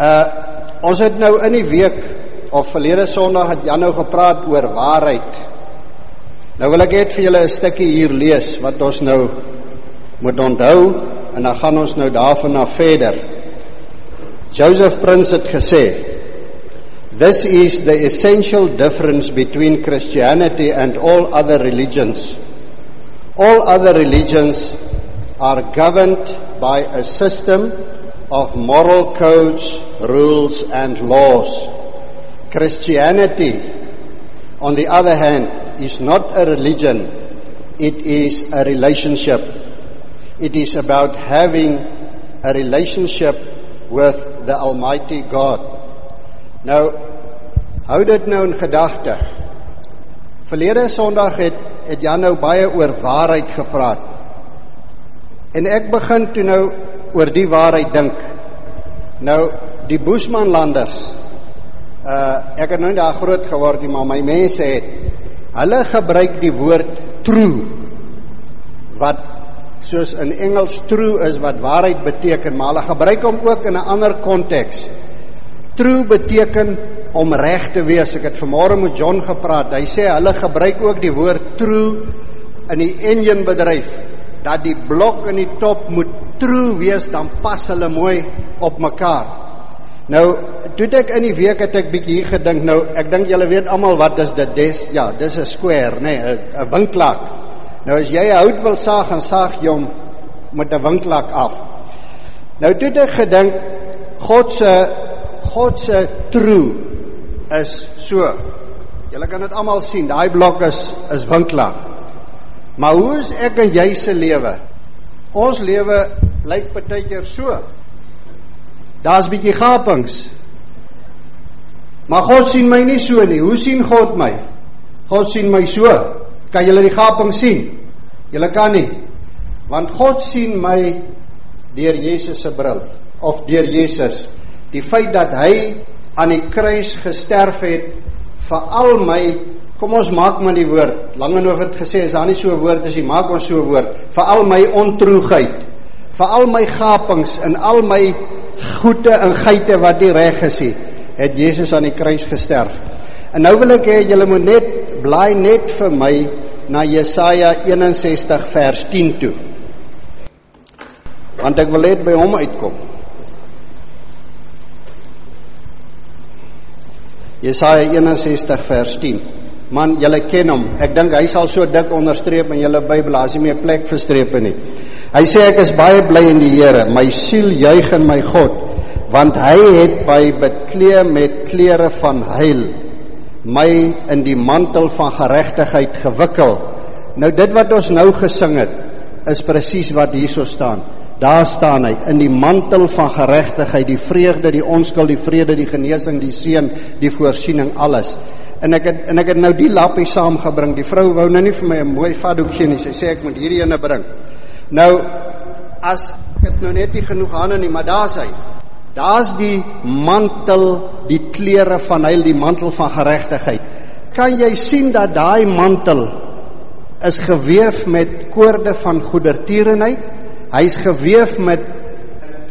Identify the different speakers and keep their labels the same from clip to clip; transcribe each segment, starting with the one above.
Speaker 1: Uh ons het nou in die week of verlede Sondag het Jan nou gepraat oor waarheid. Nou wil ek net vir julle 'n stukkie hier lees wat ons nou moet onthou en dan gaan ons nou daarvan af verder. Joseph Prince het gesê This is the essential difference between Christianity and all other religions. All other religions are governed by a system of moral codes, rules, and laws. Christianity, on the other hand, is not a religion, it is a relationship. It is about having a relationship with the Almighty God. Nou, hou dit nou in gedagte. Verlede Sondag het het Jan nou baie oor waarheid gepraat. En ek begin toe nou oor die waarheid dink. Nou die Boesmanlanders uh ek het nou daar groot geword, maar my mense het hulle gebruik die woord true wat soos in Engels true is wat waarheid beteken, maar hulle gebruik hom ook in 'n ander konteks. True beteken om reg te wees. Ek het vanmôre met John gepraat. Hy sê hulle gebruik ook die woord true in die engine bedryf dat die blok in die top moet true wees dan pas hulle mooi op mekaar. Nou, toe ek in die week het ek bietjie hier gedink. Nou, ek dink julle weet almal wat is dit? Dis ja, dis 'n square, nê, nee, 'n winklak. Nou as jy hout wil saag, dan saag jy hom met 'n winklak af. Nou toe ek gedink God se God se true is so. Julle kan dit almal sien, daai blok is is winklak. Maar hoe is ek en jy se lewe? Ons lewe lyk partykeer so. Daar's bietjie gapings. Maar God sien my nie so nie. Hoe sien God my? God sien my so. Kan julle die gaping sien? Julle kan nie. Want God sien my deur Jesus se bril of deur Jesus. Die feit dat hy aan die kruis gesterf het vir al my Kom ons maak maar die woord. Langehof het gesê as daar nie so 'n woord is nie, maak ons so 'n woord. Vir al my ontroegheid, vir al my gapings en al my goeie en geite wat nie reg is nie, het Jesus aan die kruis gesterf. En nou wil ek hê julle moet net blaai net vir my na Jesaja 61 vers 10 toe. Want ek wil net by hom uitkom. Jesaja 61 vers 10 man julle ken hom. Ek dink hy sal so dik onderstreep in julle Bybel as jy meer plek vir strepe nie. Hy sê ek is baie bly in die Here. My siel juig in my God want hy het by beklee met klere van heil my in die mantel van geregtigheid gewikkel. Nou dit wat ons nou gesing het is presies wat hierso staan. Daar staan hy in die mantel van geregtigheid die vreugde die onskuld die vrede die genesing die seën die voorsiening alles En ek het en ek het nou die lappie saamgebring. Die vrou wou nou nie vir my 'n mooi fatdoek gee nie. Sy sê ek moet hierdie ene bring. Nou as ek het nou net nie genoeg hande nie, maar daar's hy. Daar's die mantel, die klere van hy, die mantel van geregtigheid. Kan jy sien dat daai mantel is gewewe met koorde van goedertierenheid? Hy's gewewe met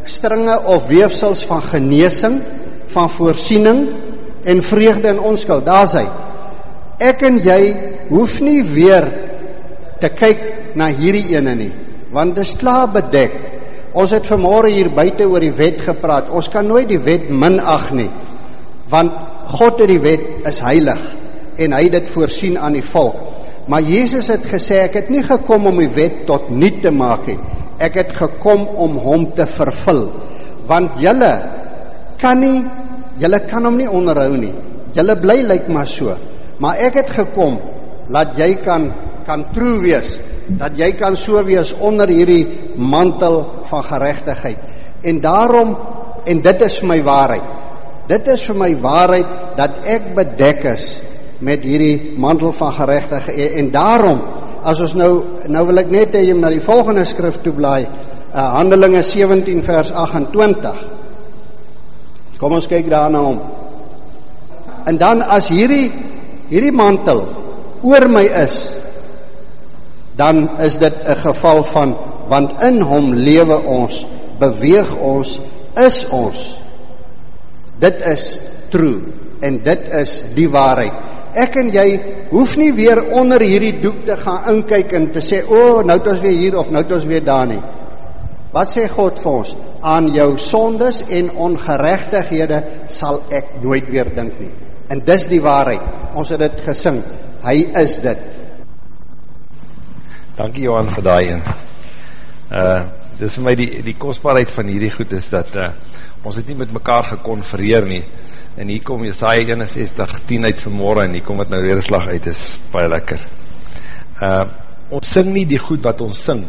Speaker 1: stringe of weefsels van genesing, van voorsiening en vreugde in onskuld. Daar's hy. Ek en jy hoef nie weer te kyk na hierdie ene nie, want dit is klaar bedek. Ons het vanmôre hier buite oor die wet gepraat. Ons kan nooit die wet minag nie. Want God het die wet is heilig en hy het dit voorsien aan die volk. Maar Jesus het gesê ek het nie gekom om die wet tot nut te maak nie. Ek het gekom om hom te vervul. Want julle kan nie Julle kan hom nie onderhou nie. Julle bly lyk maar so. Maar ek het gekom laat jy kan kan trou wees, dat jy kan so wees onder hierdie mantel van geregtigheid. En daarom en dit is my waarheid. Dit is vir my waarheid dat ek bedek is met hierdie mantel van geregtigheid en daarom as ons nou nou wil ek net hê jy moet na die volgende skrif toe blaai, uh, Handelinge 17 vers 28. Kom ons kyk daarna om. En dan as hierdie hierdie mantel oor my is, dan is dit 'n geval van want in hom lewe ons, beweeg ons, is ons. Dit is true en dit is die waarheid. Ek en jy hoef nie weer onder hierdie doek te gaan inkyk en te sê, "O, oh, nou het ons weer hier of nou het ons weer daar nie." Wat sê God vir ons? Aan jou sondes en ongeregtighede sal ek nooit weer dink nie. En dis die waarheid. Ons het dit gesing. Hy is dit.
Speaker 2: Dankie Johan vir daai een. Uh dis vir my die die kosbaarheid van hierdie goed is dat uh ons het nie met mekaar gekonfereer nie. En hier kom Jesaja 61 10 uit vanmorgen en hier kom het nou weer slag uit, is baie lekker. Uh ons sing nie die goed wat ons sing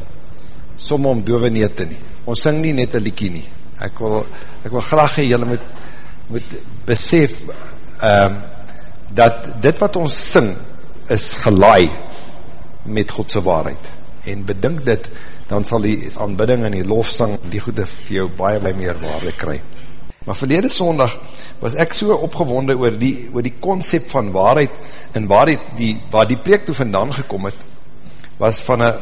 Speaker 2: som om dove neete nie. Ons sing nie net 'n liedjie nie. Ek wil ek wil graag hê julle moet moet besef ehm uh, dat dit wat ons sing is gelaai met God se waarheid. En bedink dit dan sal die aanbidding en die lofsang die goede vir jou baie baie meer waarde kry. Maar verlede Sondag was ek so opgewonde oor die oor die konsep van waarheid en waar die, die waar die preek toe vandaan gekom het was van 'n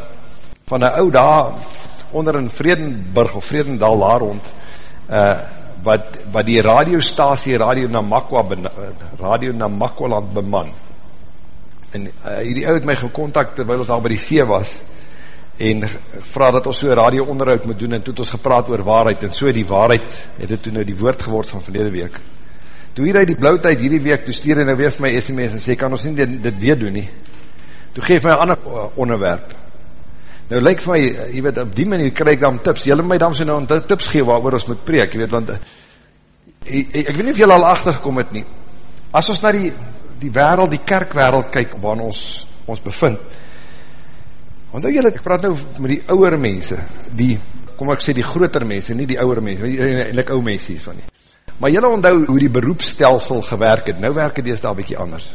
Speaker 2: van 'n ou daar onder in Vredenburg of Vredendal daar rond uh wat wat die radiostasie Radio Namakwa Radio Namakwaland beman. En uh, hierdie ou het my gekontak terwyl ons daar by die see was en vra dat ons so radio onderhoud moet doen en toe het ons gepraat oor waarheid en so die waarheid het dit toe nou die woord geword van verlede week. Toe hier die blauwtijd hierdie week, toe stuur hy nou weer vir my sms en sê, kan ons nie dit, dit weer doen nie. Toe geef my een ander uh, onderwerp. Nou lyk vir my, uh, jy weet, op die manier krijg ek dan tips. Jylle my so nou tips gee waar ons moet preek, jy weet, want ek, ek weet nie of jylle al achtergekom het nie. As ons na die, die wereld, die kerkwereld kyk, waar ons ons bevind, want nou jylle, ek praat nou met die ouwe mense, die, kom ek sê, die groter mense, nie die ouwe mense, eindelijk ouwe mense hier so nie. Maar jylle onthou hoe die beroepstelsel gewerk het, nou werk het eers daar bykie anders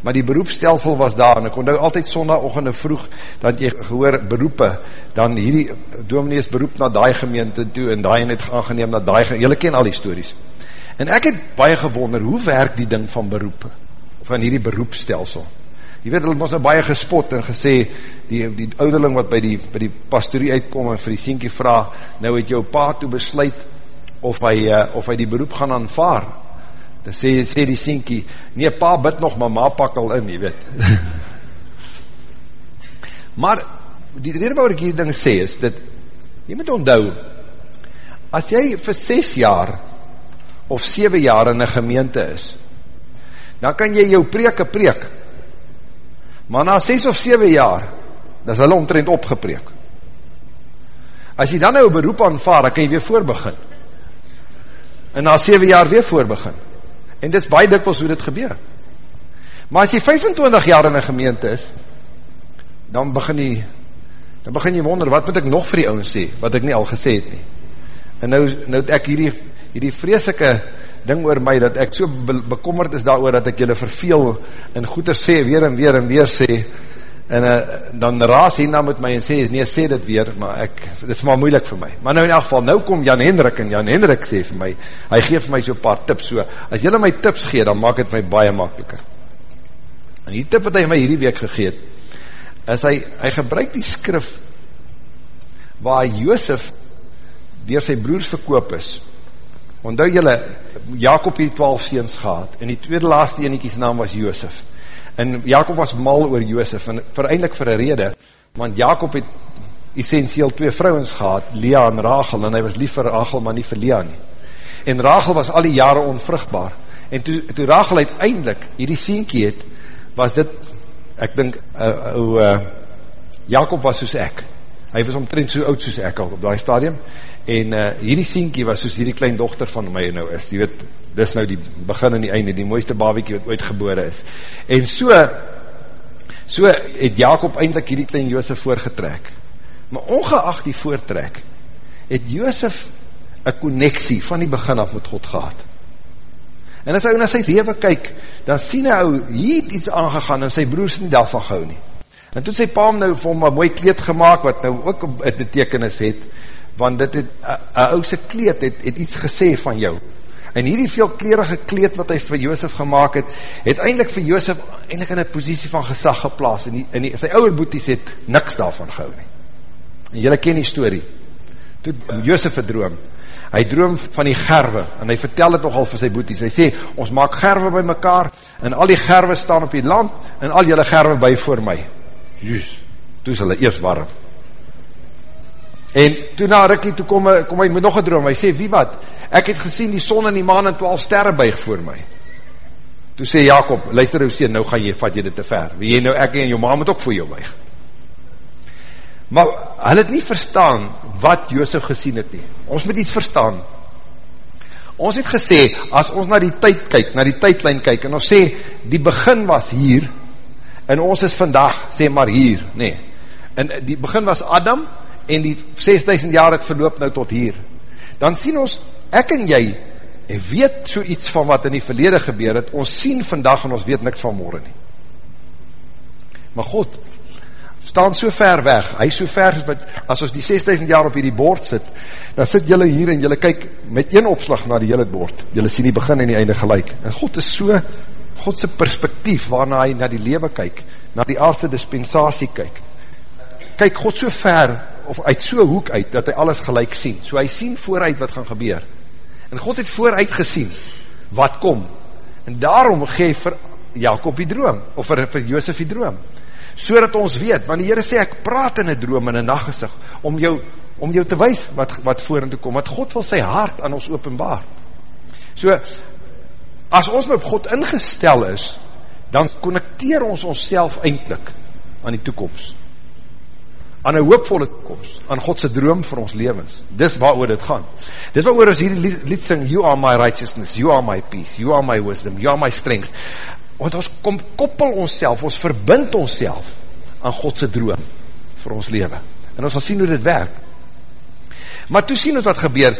Speaker 2: maar die beroepstelsel was daar, en ek kon nou altyd sondagochtende vroeg, dat jy gehoor beroepe, dan hierdie dominees beroep na die gemeente toe, en die het aangeneem na die gemeente, jylle ken al die stories. En ek het baie gewonder, hoe werk die ding van beroepe, van hierdie beroepstelsel? Jy weet, het ons nou baie gespot en gesê, die, die ouderling wat by die, by die pastorie uitkom en vir die sienkie vraag, nou het jou pa toe besluit, of hy, uh, of hy die beroep gaan aanvaar, dan sê, sê die sienkie, nee, pa bid nog, maar ma pak al in, jy weet. maar, die rede waar ek hier ding sê, is dat, jy moet onthou, as jy vir 6 jaar, of 7 jaar in een gemeente is, dan kan jy jou preke preek, maar na 6 of 7 jaar, dan is hulle omtrend opgepreek. As jy dan nou een beroep aanvaar, dan kan jy weer voorbegin. En na 7 jaar weer voorbegin. En dit is baie dikwels hoe dit gebeur. Maar as jy 25 jaar in een gemeente is, dan begin jy, dan begin jy wonder, wat moet ek nog vir die ouwens sê, wat ek nie al gesê het nie. En nou, nou het ek hierdie, hierdie vreselike ding oor my, dat ek so bekommerd is daar dat ek julle verveel, en goeder sê, weer en weer en weer sê, en uh, dan raas hy na met my en sê, nee, sê dit weer, maar ek, dit is maar moeilik vir my. Maar nou in elk geval, nou kom Jan Hendrik, en Jan Hendrik sê vir my, hy geef my so paar tips, so, as jylle my tips gee, dan maak het my baie makkeliker. En die tip wat hy my hierdie week gegeet, is hy, hy gebruik die skrif, waar Joosef, dier sy broers verkoop is, onthou jylle, Jacob het 12 seens gehad, en die tweede laaste eniekies naam was Joosef, en Jacob was mal oor Joosef, en vereindelik vir een rede, want Jacob het essentieel twee vrouwens gehad, Lea en Rachel, en hy was lief vir Rachel, maar nie vir Lea nie. En Rachel was al die jare onvruchtbaar, en toe, toe Rachel uiteindelik hierdie sienkie het, was dit, ek dink, uh, uh, uh, Jacob was soos ek, hy was omtrent so oud soos ek al op die stadium, en uh, hierdie sienkie was soos hierdie klein dochter van my nou is, die weet, dis nou die begin en die einde, die mooiste babiekie wat ooit gebore is. En so, so het Jacob eindelijk hierdie klein Joosef voorgetrek. Maar ongeacht die voortrek, het Joosef een connectie van die begin af met God gehad. En as hy na sy leven kyk, dan sien hy ou, hier het iets aangegaan en sy broers nie daarvan gauw nie. En toen sy paam nou vir hom een mooi kleed gemaakt, wat nou ook een betekenis het, want dit het, een ouse kleed het, het iets gesê van jou. En hierdie veelklerige kleed wat hy vir Joosef gemaakt het, het eindelijk vir Joosef eindelijk in een positie van gesag geplaas. En, die, en die, sy ouwe boeties het niks daarvan gehou nie. En jylle ken die story. Toe Joosef het droom. hy droom van die gerwe, en hy vertel het nogal vir sy boeties, hy sê, ons maak gerwe by mekaar, en al die gerwe staan op die land, en al jylle gerwe by voor my. Juus, toe is hulle eerst warm. En toe na Rikkie, toe kom, kom hy met nog een droom, hy sê, wie wat, ek het gesien die son en die maan en twaalf sterre buig voor my. Toe sê Jacob, luister ou sê, nou gaan jy, vat jy dit te ver, wie jy nou, ek en jou ma moet ook voor jou buig. Maar hy het nie verstaan wat Joosef gesien het nie. Ons moet iets verstaan. Ons het gesê, as ons na die tyd kyk, na die tydlijn kyk, en ons sê, die begin was hier, en ons is vandag, sê maar hier, nee. En die begin was Adam, en die 6000 jaar het verloop nou tot hier. Dan sien ons, ek en jy, en weet so iets van wat in die verlede gebeur het, ons sien vandag en ons weet niks van morgen nie. Maar God, staan so ver weg, hy so ver, wat, as ons die 6000 jaar op hierdie bord sit, dan sit jylle hier en jylle kyk met een opslag na die hele bord, jylle sien die begin en die einde gelijk, en God is so, Godse perspektief, waarna hy na die lewe kyk, na die aardse dispensatie kyk, kyk God so ver, of uit so hoek uit, dat hy alles gelijk sien, so hy sien vooruit wat gaan gebeur, en God het vooruit gesien, wat kom, en daarom geef vir Jacob die droom, of vir, vir Jozef die droom, so dat ons weet, want die Heere sê, ek praat in een droom in een nachtgesig, om jou, om jou te wees wat, wat voor en te kom, want God wil sy hart aan ons openbaar. So, as ons nou op God ingestel is, dan connecteer ons ons self eindelijk aan die toekomst, aan een hoopvolle toekomst, aan Godse droom vir ons levens. Dis waar oor dit gaan. Dis waar oor as hierdie lied sing, you are my righteousness, you are my peace, you are my wisdom, you are my strength want ons kom, koppel ons self, ons verbind ons self aan Godse droom vir ons leven. En ons sal sien hoe dit werk. Maar toe sien ons wat gebeur,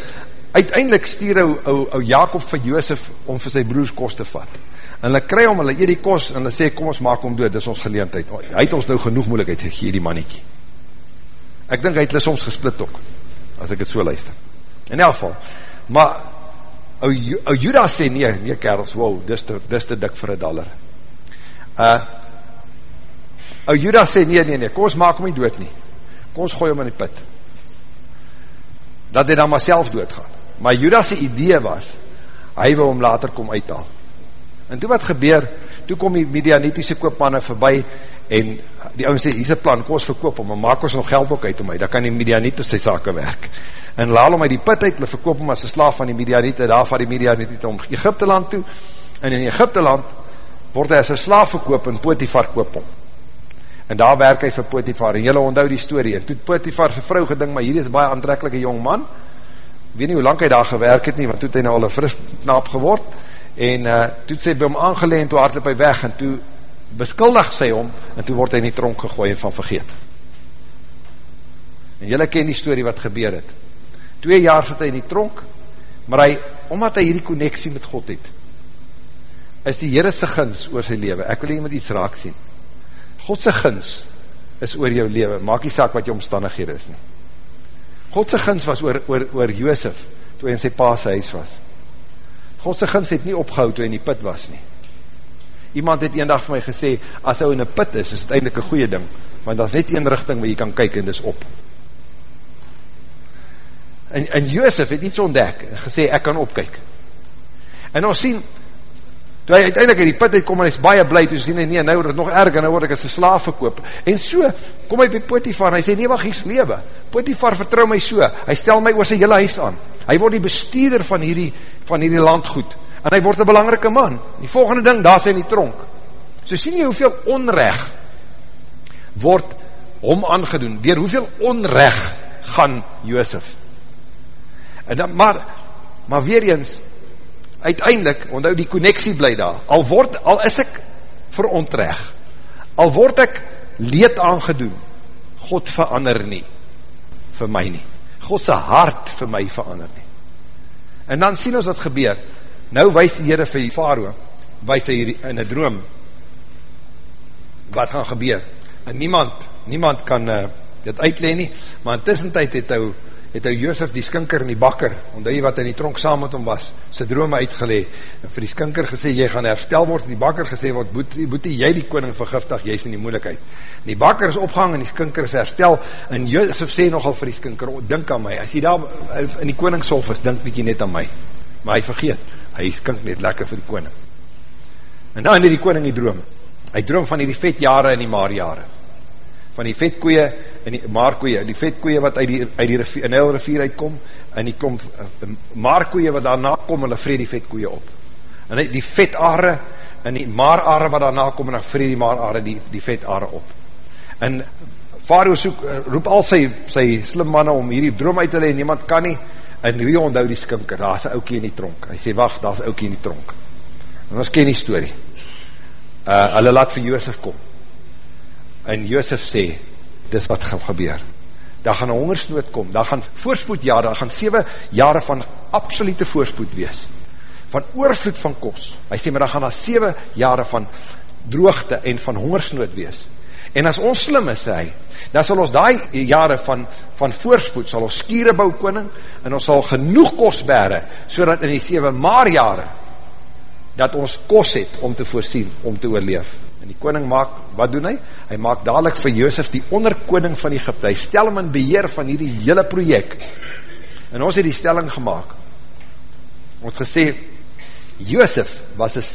Speaker 2: uiteindelik stuur ou, ou, ou Jacob vir Joosef om vir sy broers kost te vat. En hulle kry om, hulle eet die kost, en hulle sê, kom ons maak om dood, dis ons geleentheid. Hy het ons nou genoeg moeilijkheid gegee, die mannetjie. Ek dink hy het hulle soms gesplit ook, as ek het so luister. In elk geval, maar ou, ou Judas sê, nee, nee kerels, wow, dis te, dis te dik vir een dollar. Uh, ou Judas sê, nee, nee, nee, kom ons maak hom nie dood nie. Kom ons gooi hom in die put. Dat hy dan maar self doodgaan. Maar Judas' idee was, hy wil hom later kom uithaal. En toe wat gebeur, toe kom die medianetiese koopmanne voorbij, en die ouwe sê, hier is een plan, kom ons verkoop hom, en maak ons nog geld ook uit om hy, dan kan die medianitis sy sake werk. En laal hom uit die put uit, hulle verkoop hom as een slaaf van die Midianite, daar van die Midianite om Egypte land toe, en in Egypte land word hy as een slaaf verkoop en Potifar koop hom. En daar werk hy vir Potifar, en jylle onthou die story, en toe Potifar sy vrou gedink, maar hier is baie aantrekkelike jong man, weet nie hoe lang hy daar gewerk het nie, want toe het hy nou al een fris knaap geword, en uh, toe het sy by hom aangeleend, toe hardloop hy weg, en toe beskuldig sy hom, en toe word hy in die tronk gegooi en van vergeet. En jylle ken die story wat gebeur het, twee jaar sit hy in die tronk, maar hy, omdat hy hierdie connectie met God het, is die Heere sy gins oor sy leven, ek wil iemand iets raak sien, Godse gins is oor jou leven, maak die saak wat jou omstandighede is nie. Godse gins was oor, oor, oor Joosef, toe hy in sy paas huis was. Godse gins het nie opgehoud toe hy in die put was nie. Iemand het een dag vir my gesê, as hy in die put is, is het eindelijk een goeie ding, want dat is net een richting waar jy kan kyk en dis op. En, en Joosef het iets ontdek, en gesê, ek kan opkyk. En ons sien, toe hy uiteindelik in die put uitkom, en hy is baie blij, toe sien hy, nee, nou word het nog erg, en nou word ek as een slaaf verkoop. En so, kom hy by Potifar, en hy sê, nee, wacht, hier is lewe. Potifar vertrouw my so, hy stel my oor sy hele huis aan. Hy word die bestuurder van hierdie, van hierdie landgoed. En hy word een belangrike man. Die volgende ding, daar sy in die tronk. So sien jy hoeveel onrecht word hom aangedoen, dier hoeveel onrecht gaan Joosef. En dan, maar, maar weer eens, uiteindelik, onthou die connectie bly daar, al word, al is ek verontreg, al word ek leed aangedoen, God verander nie, vir my nie, Godse hart vir my verander nie. En dan sien ons wat gebeur, nou wees die Heere vir die Faro, wees hy in een droom, wat gaan gebeur, en niemand, niemand kan uh, dit uitleen nie, maar in tussentijd het hy het hy Jozef die skinker en die bakker, omdat hy wat in die tronk saam met hom was, sy drome uitgelee, en vir die skinker gesê, jy gaan herstel word, en die bakker gesê word, boete, boete jy die koning vergiftig, jy is in die moeilijkheid. En die bakker is opgehang, en die skinker is herstel, en Jozef sê nogal vir die skinker, dink aan my, as jy daar in die koningshof is, dink bykie net aan my. Maar hy vergeet, hy skink net lekker vir die koning. En dan het die koning die droom, hy droom van die vetjare en die maarjare, van die vetkoeie en die maarkoeie, die vetkoeie wat uit die, uit die rivier, in heel rivier uitkom, en die klomp uh, maarkoeie wat daarna kom, hulle vrede die vetkoeie op. En die vetare en die maarare wat daarna kom, en dan vrede die maarare die, die vetare op. En Faroe soek, uh, roep al sy, sy slim manne om hierdie droom uit te leid, niemand kan nie, en wie onthou die skinker, daar is een oukie in die tronk. Hy sê, wacht, daar is een oukie in die tronk. En ons ken die story. Uh, hulle laat vir Joosef kom en Joosef sê, dis wat gaan gebeur. Daar gaan een hongersnood kom, daar gaan voorspoed jare, daar gaan 7 jare van absolute voorspoed wees, van oorvloed van kos. Hy sê, maar daar gaan daar 7 jare van droogte en van hongersnood wees. En as ons slim is, sê hy, dan sal ons die jare van, van voorspoed, sal ons skiere bou koning, en ons sal genoeg kos bere, so in die 7 maar jare, dat ons kos het om te voorsien, om te oorleef. En die koning maak, wat doen hy? Hy maak dadelijk vir Joosef die onderkoning van Egypte. Hy stel hem in beheer van hierdie hele project. En ons het die stelling gemaakt. Ons gesê, Joosef was een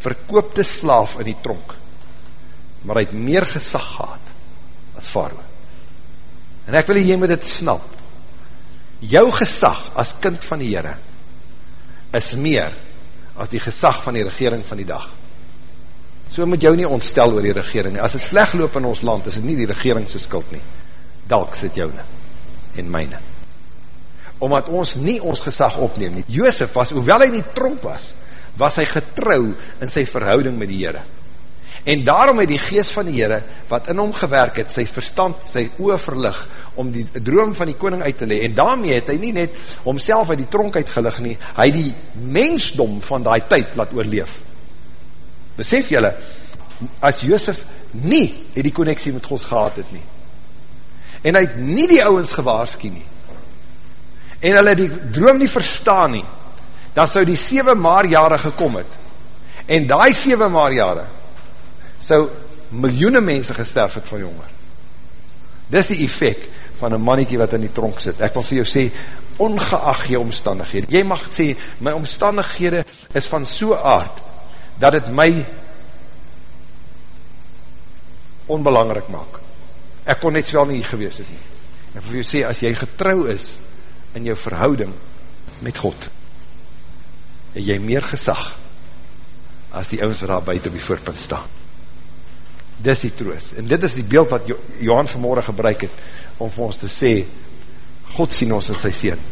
Speaker 2: verkoopte slaaf in die tronk. Maar hy het meer gesag gehad as Faroe. En ek wil hier met dit snap. Jou gesag as kind van die Heere is meer as die gesag van die regering van die dag. So moet jou nie ontstel oor die regering nie. As het sleg loop in ons land, is het nie die regeringse skuld nie. Dalk sit jou nie. En myne. Omdat ons nie ons gesag opneem nie. Joosef was, hoewel hy nie tromp was, was hy getrou in sy verhouding met die Heere. En daarom het die geest van die Heere, wat in hom gewerk het, sy verstand, sy oor verlig, om die droom van die koning uit te le. En daarmee het hy nie net homself uit die tronk uitgelig nie, hy die mensdom van die tyd laat oorleef besef julle, as Joosef nie het die connectie met God gehad het nie, en hy het nie die ouwens gewaarski nie, en hulle die droom nie verstaan nie, dan sou die 7 maar jare gekom het, en die 7 maar jare, sou miljoene mense gesterf het van jonger. Dis die effect van een mannetjie wat in die tronk sit. Ek wil vir jou sê, ongeacht jy omstandighede, jy mag sê, my omstandighede is van so aard, dat het my onbelangrijk maak. Ek kon net wel nie gewees het nie. En vir jy sê, as jy getrouw is in jou verhouding met God, het jy meer gesag as die ouwens wat daar buiten op die voorpunt staan. Dis die troos. En dit is die beeld wat Johan vanmorgen gebruik het, om vir ons te sê, God sien ons in sy sien.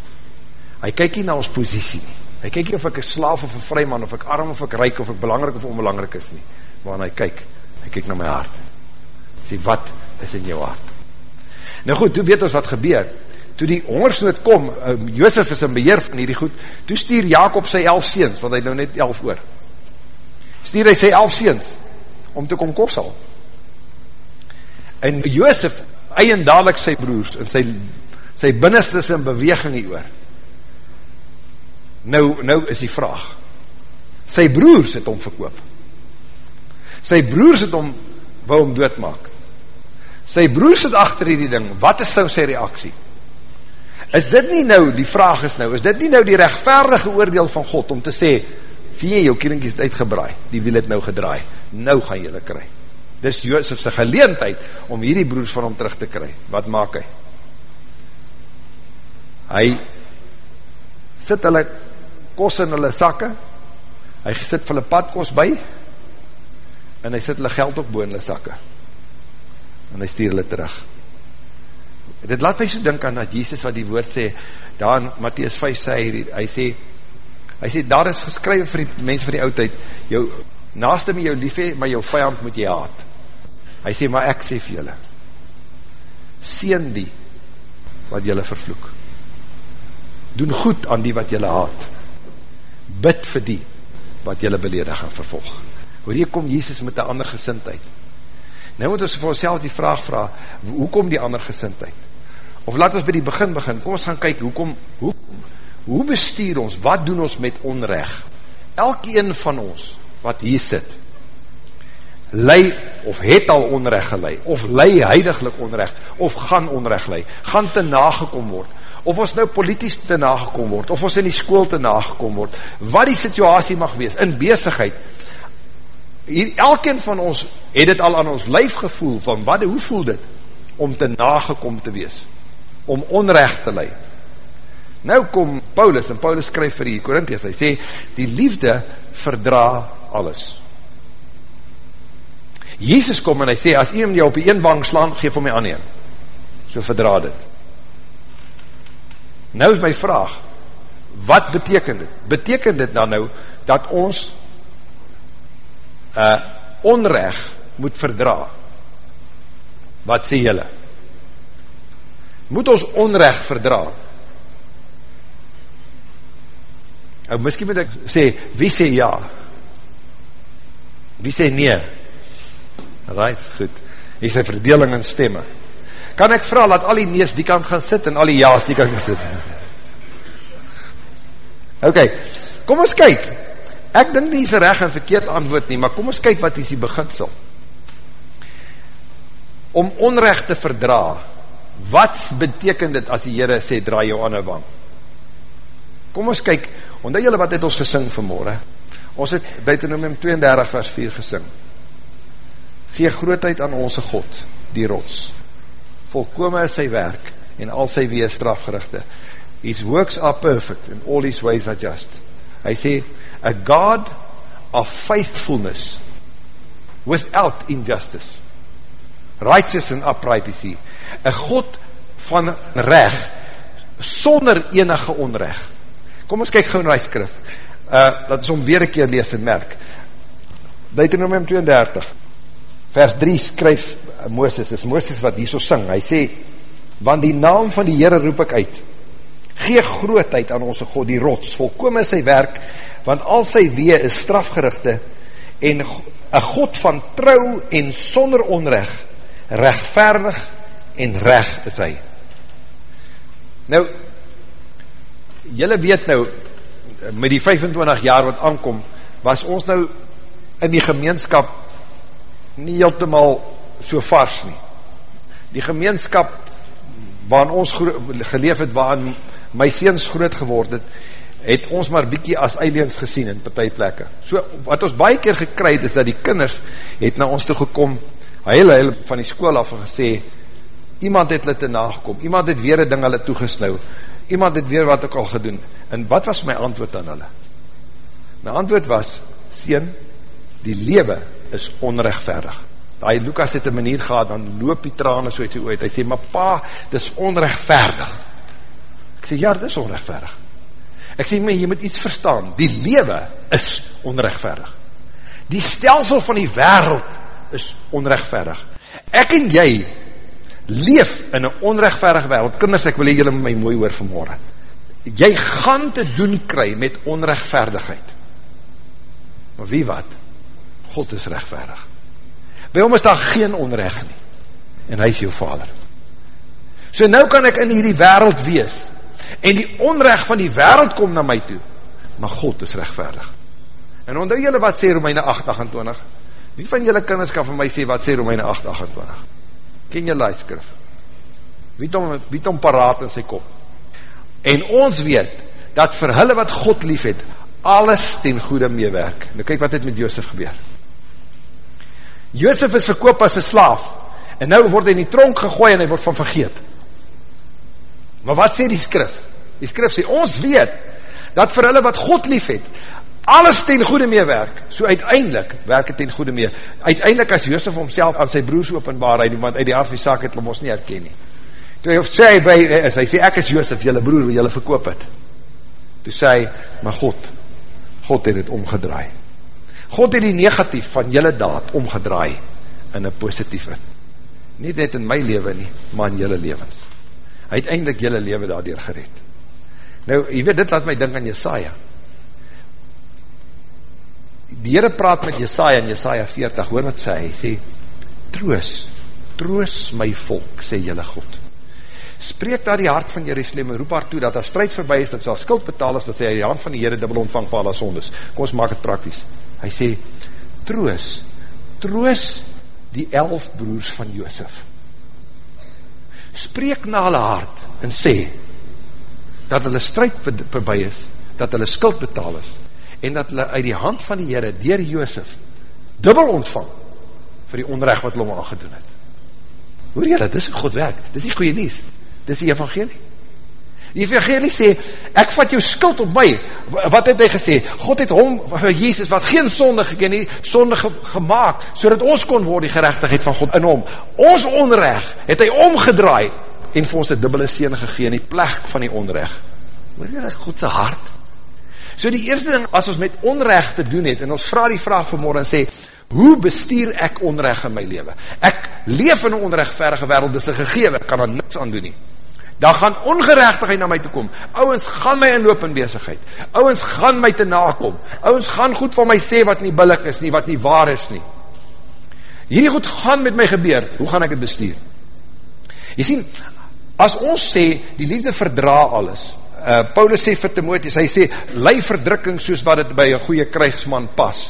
Speaker 2: Hy kyk nie na ons posiesie nie. Hy kyk nie of ek een slaaf of een vryman, of ek arm of ek rijk, of ek belangrijk of onbelangrijk is nie. Maar hy kyk, hy kyk na my hart. Sê, wat is in jou hart? Nou goed, toe weet ons wat gebeur. Toe die hongersnood kom, um, Joosef is in beheer van hierdie goed, toe stuur Jacob sy elf seens, want hy nou net elf oor. Stuur hy sy elf seens, om te kom kos al. En Joosef, eiendalik sy broers, en sy, sy binnenstes in beweging hier oor, Nou, nou is die vraag. Sy broers het hom verkoop. Sy broers het hom, wou hom doodmaak. Sy broers het achter die ding, wat is nou sy reaksie? Is dit nie nou, die vraag is nou, is dit nie nou die rechtvaardige oordeel van God, om te sê, sê jy, jou kieringkie is uitgebraai, die wiel het nou gedraai, nou gaan jylle kry. Dis Joosef sy geleentheid, om hierdie broers van hom terug te kry. Wat maak hy? Hy sit hulle kos in hulle sakke, hy sit vir hulle padkos by, en hy sit hulle geld ook boon hulle sakke, en hy stuur hulle terug. Dit laat my so dink aan dat Jesus wat die woord sê, daar in Matthäus 5 sê, hy, hy sê, hy sê, daar is geskrywe vir die mense van die oudheid, jou naaste met jou lief he, maar jou vijand moet jy haat. Hy sê, maar ek sê vir julle, seen die wat julle vervloek. Doen goed aan die wat julle haat bid vir die wat jylle beledig en vervolg. Hoor hier kom Jesus met die ander gesintheid. Nou moet ons vir ons die vraag vraag, hoe kom die ander gesintheid? Of laat ons by die begin begin, kom ons gaan kyk, hoe, kom, hoe, hoe bestuur ons, wat doen ons met onrecht? Elkeen van ons, wat hier sit, lei, of het al onrecht gelei, of lei huidiglik onrecht, of gaan onrecht lei, gaan te nagekom word, of ons nou politisch te nagekom word, of ons in die school te nagekom word, wat die situasie mag wees, in bezigheid, hier, elkeen van ons, het het al aan ons lijf gevoel, van wat, hoe voel dit, om te nagekom te wees, om onrecht te lei, nou kom Paulus, en Paulus skryf vir die Korinties, hy sê, die liefde verdra alles, Jezus kom en hy sê, as iemand jou op die een wang slaan, geef om my aan een, so verdra dit, Nou is my vraag, wat beteken dit? Beteken dit dan nou, dat ons uh, onrecht moet verdra? Wat sê jylle? Moet ons onrecht verdra? Nou, miskien moet ek sê, wie sê ja? Wie sê nee? Right, goed. Hier is een verdeling in stemme kan ek vraag, laat al die nees die kant gaan sit, en al die jaas die kant gaan sit. Ok, kom ons kyk, ek dink nie is recht en verkeerd antwoord nie, maar kom ons kyk wat is die beginsel. Om onrecht te verdra, wat beteken dit as die Heere sê, draai jou aan wang? Kom ons kyk, omdat julle wat het ons gesing vanmorgen, ons het Deuteronomium 32 vers 4 gesing, gee grootheid aan onze God, die rots, volkome is sy werk en al sy wees strafgerichte. His works are perfect and all his ways are just. Hy sê, a God of faithfulness without injustice. Righteous and upright is he. A God van recht sonder enige onrecht. Kom ons kyk gauw na die skrif. Uh, dat is om weer een keer lees en merk. Deuteronomium 32 vers 3 skryf Mooses, is Mooses wat hier so sing, hy sê, want die naam van die Heere roep ek uit, gee grootheid aan onze God, die rots, volkome sy werk, want al sy wee is strafgerichte, en een God van trouw en sonder onrecht, rechtvaardig en recht is hy. Nou, jylle weet nou, met die 25 jaar wat aankom, was ons nou in die gemeenskap nie heeltemaal so vars nie. Die gemeenskap waarin ons geleef het, waarin my seens groot geword het, het ons maar bykie as aliens gesien in partijplekke. So, wat ons baie keer gekry het, is dat die kinders het na ons toe gekom, heil, heil van die school af en gesê, iemand het hulle te nagekom, iemand het weer een ding hulle toegesnauw, iemand het weer wat ook al gedoen, en wat was my antwoord aan hulle? My antwoord was, sien, die lewe is onrechtverdig. Daai Lukas het 'n manier gehad dan loop die trane so uit sy oë. Hy sê: "Maar pa, dis onregverdig." Ek sê: "Ja, dis onregverdig." Ek sê: "Maar jy moet iets verstaan. Die lewe is onregverdig. Die stelsel van die wêreld is onregverdig. Ek en jy leef in 'n onregverdige wêreld. Kinders, ek wil moet my mooi hoor vanmôre. Jy gaan te doen kry met onregverdigheid. Maar wie wat? God is regverdig. By hom is daar geen onrecht nie. En hy is jou vader. So nou kan ek in hierdie wereld wees, en die onrecht van die wereld kom na my toe, maar God is rechtvaardig. En onthou julle wat sê Romeine 8, 28? Wie van julle kinders kan van my sê wat sê Romeine 8, 28? Ken julle die skrif? Wie het, om, wie het om paraat in sy kop? En ons weet, dat vir hulle wat God lief het, alles ten goede meewerk. Nou kyk wat het met Jozef gebeur. Jozef is verkoop as een slaaf, en nou word hy in die tronk gegooi en hy word van vergeet. Maar wat sê die skrif? Die skrif sê, ons weet, dat vir hulle wat God lief het, alles ten goede mee werk, so uiteindelik werk het ten goede mee. Uiteindelik as Jozef homself aan sy broers openbaarheid, want uit die hart van die saak het hom ons nie herken nie. Toe hy sê, hy, is, hy sê, ek is Jozef, jylle broer, wat jylle verkoop het. Toe sê hy, maar God, God het het omgedraai. God het die negatief van jylle daad omgedraai in een positieve. Nie net in my leven nie, maar in jylle levens. Hy het eindelijk jylle leven daardoor gered. Nou, jy weet, dit laat my dink aan Jesaja. Die Heere praat met Jesaja in Jesaja 40, hoor wat sê, hy sê, troos, troos my volk, sê jylle God. spreek daar die hart van Jerusalem en roep haar toe dat haar strijd voorbij is, dat sy haar skuld betaal is, dat sy die hand van die Heere dubbel ontvang vir alle sondes. Kom ons maak het prakties. Hy sê, troos, troos die elf broers van Joosef. Spreek na hulle hart en sê, dat hulle strijd voorbij is, dat hulle skuld betaal is, en dat hulle uit die hand van die Heere, dier Joosef, dubbel ontvang, vir die onrecht wat hulle aangedoen het. Hoor jylle, dit is een God werk, dit is die goeie nies, dit is die evangelie. Die evangelie sê, ek vat jou skuld op my. Wat het hy gesê? God het hom, Jezus, wat geen sonde geken nie, sonde ge gemaakt, so dat ons kon word die gerechtigheid van God in hom. Ons onrecht het hy omgedraai en vir ons die dubbele sene gegeen, die plek van die onrecht. Hoor jy, dat is Godse hart. So die eerste ding, as ons met onrecht te doen het, en ons vraag die vraag vanmorgen en sê, hoe bestuur ek onrecht in my leven? Ek leef in een onrechtverige wereld, dis een gegewe, ek kan er niks aan doen nie daar gaan ongerechtigheid na my toe kom, ouwens gaan my inloop in bezigheid, ouwens gaan my te nakom, ouwens gaan goed van my sê wat nie billik is nie, wat nie waar is nie, hierdie goed gaan met my gebeur, hoe gaan ek het bestuur? Jy sien, as ons sê, die liefde verdra alles, uh, Paulus sê vir Timotheus, hy sê, lei verdrukking soos wat het by een goeie krijgsman pas,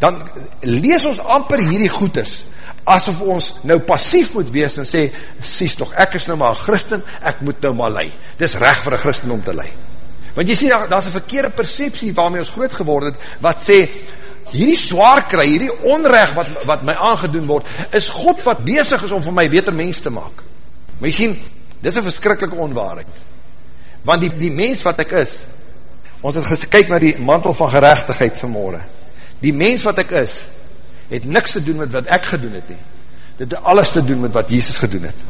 Speaker 2: dan lees ons amper hierdie goed is, asof ons nou passief moet wees en sê, sies toch, ek is nou maar een christen, ek moet nou maar lei. Dit is recht vir een christen om te lei. Want jy sê, daar, daar is een verkeerde perceptie waarmee ons groot geworden het, wat sê, hierdie zwaar kry, hierdie onrecht wat, wat my aangedoen word, is God wat bezig is om vir my beter mens te maak. Maar jy sê, dit is een verskrikkelike onwaarheid. Want die, die mens wat ek is, ons het gekyk na die mantel van gerechtigheid vanmorgen, die mens wat ek is, het niks te doen met wat ek gedoen het nie. Dit het alles te doen met wat Jesus gedoen het.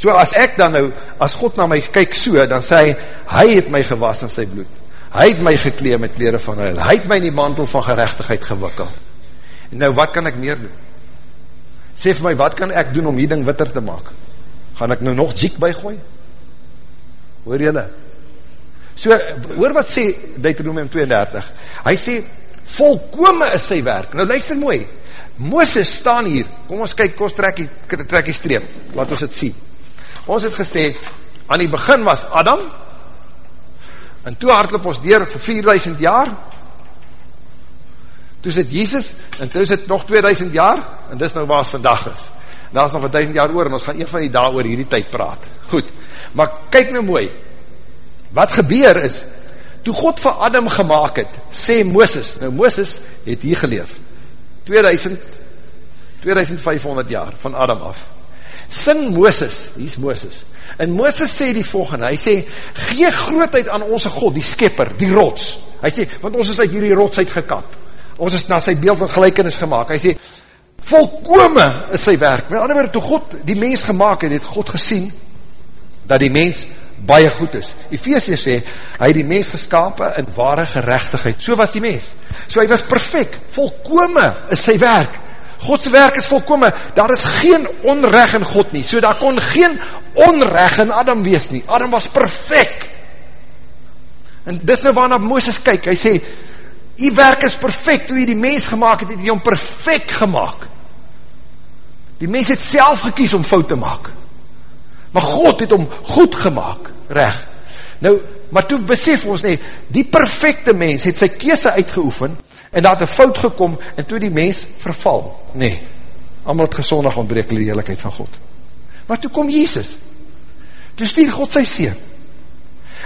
Speaker 2: So as ek dan nou, as God na my kyk so, dan sê hy, hy het my gewas in sy bloed. Hy het my gekleed met kleren van hy. Hy het my in die mantel van gerechtigheid gewikkel. En nou, wat kan ek meer doen? Sê vir my, wat kan ek doen om die ding witter te maak? Gaan ek nou nog jiek bygooi? Hoor jylle? So, hoor wat sê Deuteronomium 32? Hy sê, volkome is sy werk. Nou luister mooi, Mooses staan hier, kom ons kyk, kom ons trek die, trek die streep, laat ons het sien. Ons het gesê, aan die begin was Adam, en toe hardloop ons deur vir 4000 jaar, toe is het Jesus, en toe is het nog 2000 jaar, en dis nou waar ons vandag is. En daar is nog 1000 jaar oor, en ons gaan een van die daar oor hierdie tyd praat. Goed, maar kyk nou mooi, wat gebeur is, toe God vir Adam gemaakt het, sê Mooses, nou Mooses het hier geleef, 2000, 2500 jaar van Adam af, sing Mooses, hier is Mooses, en Mooses sê die volgende, hy sê, gee grootheid aan onze God, die skepper, die rots, hy sê, want ons is uit hierdie rots uitgekap, ons is na sy beeld van gelijkenis gemaakt, hy sê, volkome is sy werk, met ander woord, toe God die mens gemaakt het, het God gesien, dat die mens baie goed is. Ephesians sê, hy het die mens geskapen in ware gerechtigheid. So was die mens. So hy was perfect, volkome is sy werk. Godse werk is volkome, daar is geen onrecht in God nie, so daar kon geen onrecht in Adam wees nie. Adam was perfect. En dis nou waarna Mooses kyk, hy sê, die werk is perfect, hoe hy die mens gemaakt het, het hy hom perfect gemaakt. Die mens het self gekies om fout te maak. Maar God het hom goed gemaakt reg. Nou, maar toe besef ons nie, die perfecte mens het sy kese uitgeoefen, en daar het een fout gekom, en toe die mens verval. Nee, allemaal het gezondig ontbreek die heerlijkheid van God. Maar toe kom Jezus, toe stier God sy seen.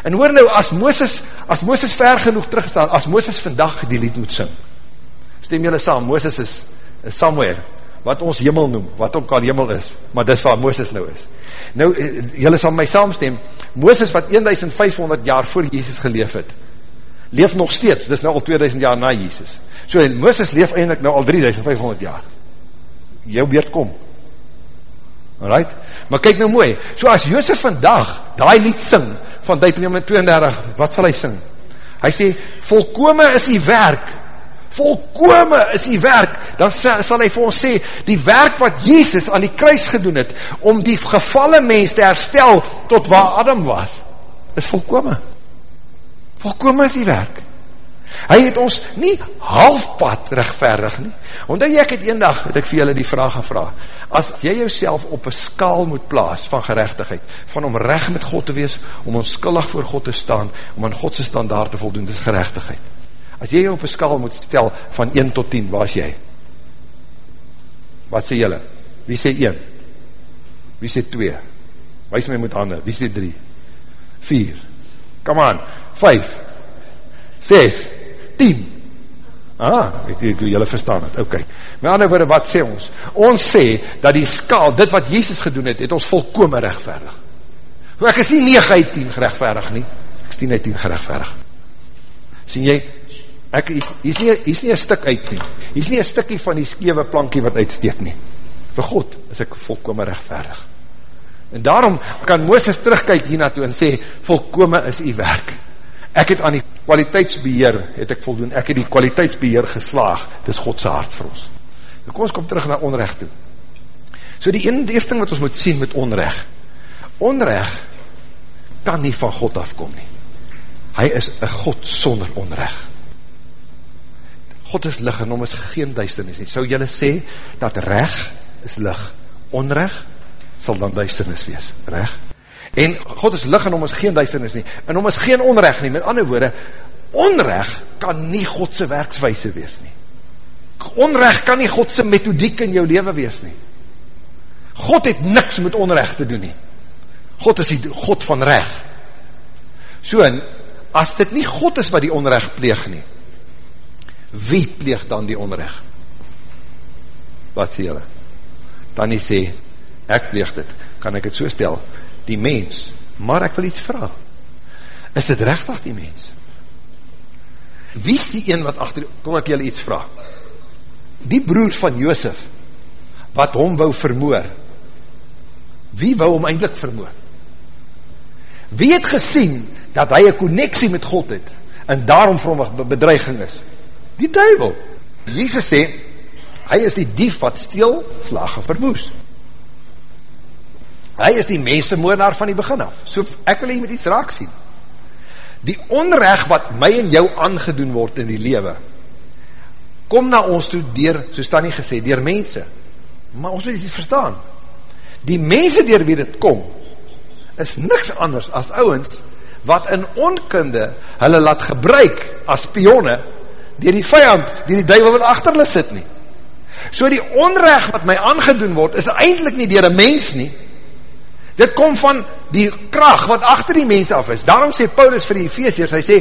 Speaker 2: En hoor nou, as Mooses, as Mooses ver genoeg teruggestaan, as Mooses vandag die lied moet sing, stem jylle saam, Mooses is, is somewhere, wat ons jimmel noem, wat ook al jimmel is, maar dis waar Mooses nou is. Nou, eh, jylle sal my saamstem, Mooses wat 1500 jaar voor Jezus geleef het, leef nog steeds, dis nou al 2000 jaar na Jezus. So, Mooses leef eindelijk nou al 3500 jaar. Jou beurt kom. Alright? Maar kyk nou mooi, so as Joosef vandag die lied sing, van Deuteronomium 32, wat sal hy sing? Hy sê, volkome is die werk, volkome is die werk, dan sal hy vir ons sê, die werk wat Jezus aan die kruis gedoen het, om die gevalle mens te herstel, tot waar Adam was, is volkome. Volkome is die werk. Hy het ons nie halfpad rechtverdig nie. Omdat jy ek het een dag, het ek vir julle die vraag gevra, as jy jouself op een skaal moet plaas van gerechtigheid, van om recht met God te wees, om onskuldig voor God te staan, om aan Godse standaard te voldoen, dit is gerechtigheid. As jy jou op een skaal moet stel van 1 tot 10, waar is jy? Wat sê julle? Wie sê 1? Wie sê 2? Wees my met handen, wie sê 3? 4? Come on, 5? 6? 10? Ah, ek weet hoe julle verstaan het, ok. Met ander woorde, wat sê ons? Ons sê, dat die skaal, dit wat Jezus gedoen het, het ons volkome rechtverdig. Ek is nie 9 uit 10 gerechtverdig nie, ek is 10 uit 10 gerechtverdig. Sien jy, ek is, is nie, is nie een stuk uit nie, is nie een stukkie van die skewe plankie wat uitsteek nie, vir God is ek volkome rechtverdig, en daarom kan Mooses terugkyk hiernaartoe en sê, volkome is die werk, ek het aan die kwaliteitsbeheer, het ek voldoen, ek het die kwaliteitsbeheer geslaag, dit is Godse hart vir ons, en kom ons kom terug na onrecht toe, so die ene, eerste ding wat ons moet sien met onrecht, onrecht kan nie van God afkom nie, hy is een God sonder onrecht, God is lig en om is geen duisternis nie. Sou jylle sê, dat reg is lig, onreg sal dan duisternis wees, reg? En God is lig en om is geen duisternis nie, en om is geen onreg nie, met ander woorde, onreg kan nie Godse werkswijse wees nie. Onreg kan nie Godse methodiek in jou leven wees nie. God het niks met onreg te doen nie. God is die God van reg. So, as dit nie God is wat die onreg pleeg nie, wie pleeg dan die onrecht? Wat sê julle? Dan nie sê, ek pleeg dit, kan ek het so stel, die mens, maar ek wil iets vraag, is dit rechtig die mens? Wie is die een wat achter, kom ek julle iets vraag, die broer van Joosef, wat hom wou vermoor, wie wou hom eindelijk vermoor? Wie het gesien, dat hy een connectie met God het, en daarom vir hom bedreiging is? Die duivel. Jesus sê, hy is die dief wat steel, slag en verwoes. Hy is die mensenmoordenaar van die begin af. So, ek wil hier met iets raak sien. Die onrecht wat my en jou aangedoen word in die lewe, kom na ons toe dier, soos Tanny gesê, dier mense. Maar ons moet iets verstaan. Die mense dier wie dit kom, is niks anders as ouwens, wat in onkunde hulle laat gebruik as pionne dier die vijand, dier die duivel wat achter hulle sit nie. So die onrecht wat my aangedoen word, is eindelijk nie dier een mens nie. Dit kom van die kracht wat achter die mens af is. Daarom sê Paulus vir die feestjes, hy sê,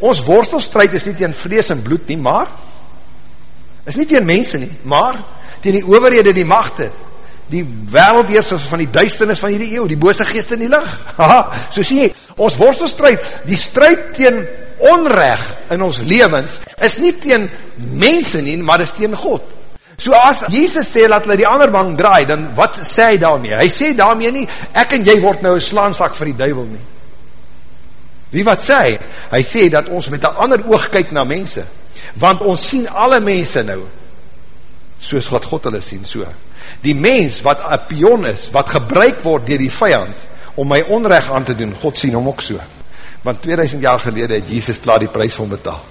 Speaker 2: ons worstelstrijd is nie tegen vrees en bloed nie, maar, is nie tegen mense nie, maar, tegen die overhede, die machte, die wereldheersers van die duisternis van hierdie eeuw, die bose geest in die licht. Haha, so sê jy, ons worstelstrijd, die strijd tegen onrecht in ons levens is nie teen mense nie, maar is teen God. So as Jesus sê, laat hulle die ander wang draai, dan wat sê hy daarmee? Hy sê daarmee nie, ek en jy word nou een slaansak vir die duivel nie. Wie wat sê hy? Hy sê dat ons met een ander oog kyk na mense, want ons sien alle mense nou, soos wat God hulle sien, so. Die mens wat een pion is, wat gebruik word dier die vijand, om my onrecht aan te doen, God sien hom ook so want 2000 jaar gelede het Jesus klaar die prijs van betaal.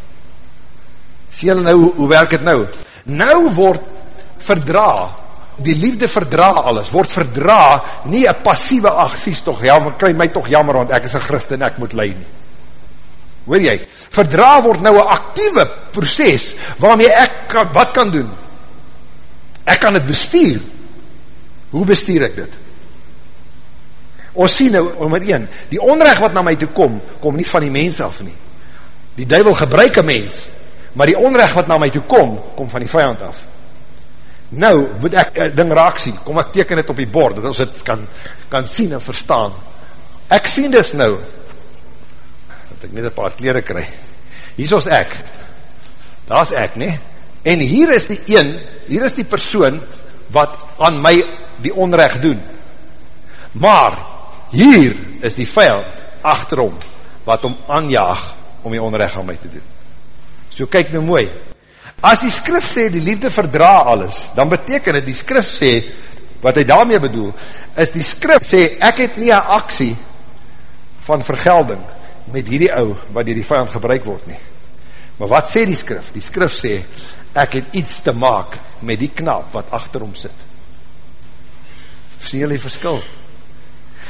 Speaker 2: Sê julle nou, hoe, hoe werk het nou? Nou word verdra, die liefde verdra alles, word verdra, nie een passieve acties toch, ja, maar kry my toch jammer, want ek is een christen, ek moet leid nie. Hoor jy? Verdra word nou een actieve proces, waarmee ek kan, wat kan doen? Ek kan het bestuur. Hoe bestuur ek dit? Ons sien nou, nummer 1, die onrecht wat na my toe kom, kom nie van die mens af nie. Die duivel gebruik een mens, maar die onrecht wat na my toe kom, kom van die vijand af. Nou, moet ek uh, ding raak sien, kom ek teken het op die bord, dat ons het kan, kan sien en verstaan. Ek sien dus nou, dat ek net een paar kleren kry, hier is ek, daar is ek, nie? En hier is die een, hier is die persoon, wat aan my die onrecht doen. Maar, hier is die vijand achterom, wat om aanjaag om die onrecht aan my te doen. So kyk nou mooi. As die skrif sê die liefde verdra alles, dan beteken het die skrif sê, wat hy daarmee bedoel, is die skrif sê, ek het nie een aksie van vergelding met hierdie ou, wat die die vijand gebruik word nie. Maar wat sê die skrif? Die skrif sê, ek het iets te maak met die knap wat achter hom sit. Sien jy die verskil?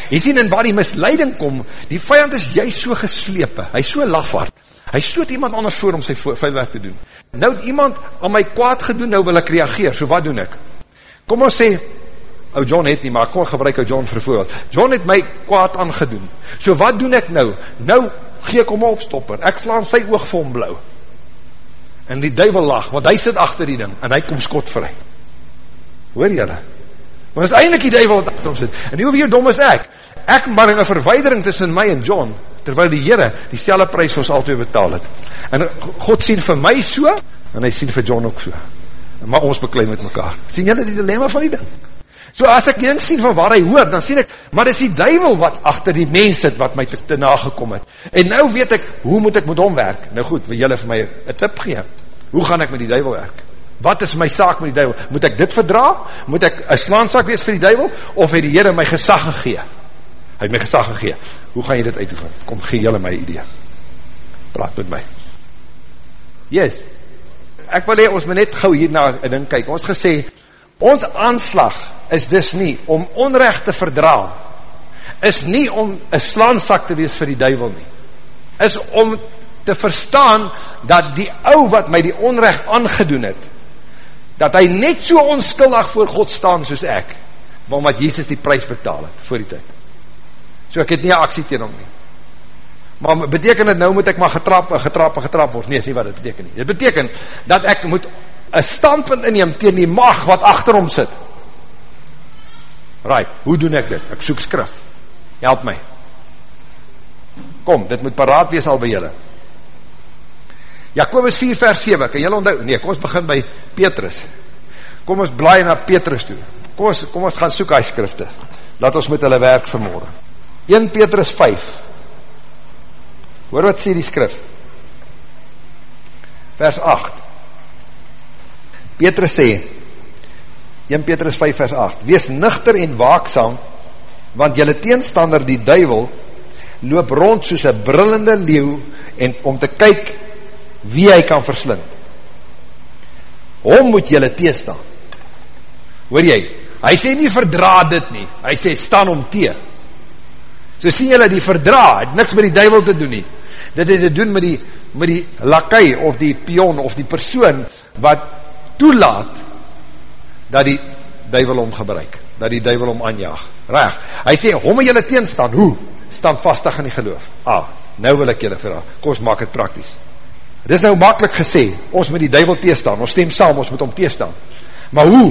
Speaker 2: Jy sien in waar die misleiding kom, die vijand is jy so geslepe, hy so lafhard, hy stoot iemand anders voor om sy vuilwerk te doen. Nou het iemand aan my kwaad gedoen, nou wil ek reageer, so wat doen ek? Kom ons sê, ou John het nie, maar ek kon gebruik ou John vervoerd. John het my kwaad aangedoen. So wat doen ek nou? Nou gee ek om opstopper, ek slaan sy oog vir hom blauw. En die duivel lag, want hy sit achter die ding, en hy kom skot vry. Hoor jylle? Maar is eindelijk die duivel wat achter hom sit. En hoe wie dom is ek? Ek maar in een verweidering tussen my en John, terwyl die Heere die selle prijs vir ons al twee betaal het. En God sien vir my so, en hy sien vir John ook so. Maar ons beklein met mekaar. Sien jylle die dilemma van die ding? So as ek die ding sien van waar hy hoor, dan sien ek, maar is die duivel wat achter die mens sit, wat my te, te nagekom het. En nou weet ek, hoe moet ek met hom werk? Nou goed, wil jylle vir my een tip gee? Hoe gaan ek met die duivel werk? Wat is my saak met die duivel? Moet ek dit verdra? Moet ek een slaansak wees vir die duivel? Of het die Heere my gesag gegee? Hy het my gesag gegee. Hoe gaan jy dit uitoefen? Kom, gee jylle my idee. Praat met my. Yes. Ek wil hee, ons moet net gauw hier na een ding kyk. Ons gesê, ons aanslag is dus nie om onrecht te verdra, is nie om een slaansak te wees vir die duivel nie. Is om te verstaan dat die ou wat my die onrecht aangedoen het, dat hy net so onskuldig voor God staan soos ek, omdat Jesus die prijs betaal het, voor die tyd. So ek het nie aksie teen hom nie. Maar beteken het nou moet ek maar getrap, getrap, getrap word? Nee, is nie wat het beteken nie. Dit beteken dat ek moet een standpunt inneem teen die mag wat achter hom sit. Right, hoe doen ek dit? Ek soek skrif. Help my. Kom, dit moet paraat wees al by julle. Jacobus 4 vers 7, kan julle onthou? Nee, kom ons begin by Petrus. Kom ons blaai na Petrus toe. Kom ons, kom ons gaan soek hy skrifte. Laat ons met hulle werk vanmorgen. 1 Petrus 5. Hoor wat sê die skrif? Vers 8. Petrus sê, 1 Petrus 5 vers 8, Wees nuchter en waaksam, want jylle teenstander die duivel, loop rond soos een brillende leeuw, en om te kyk wie hy kan verslind. Hom moet jylle teestaan. Hoor jy, hy sê nie verdra dit nie, hy sê staan om tee. So sien jylle die verdra, het niks met die duivel te doen nie. Dit het te doen met die, met die lakai of die pion of die persoon wat toelaat dat die duivel om gebruik, dat die duivel om aanjaag. Reg, hy sê, hom moet jylle teenstaan, hoe? Stand vastig in die geloof. Ah, nou wil ek jylle verhaal, kom ons maak het praktisch. Het is nou makkelijk gesê, ons moet die duivel teestaan, ons stem saam, ons moet om teestaan. Maar hoe?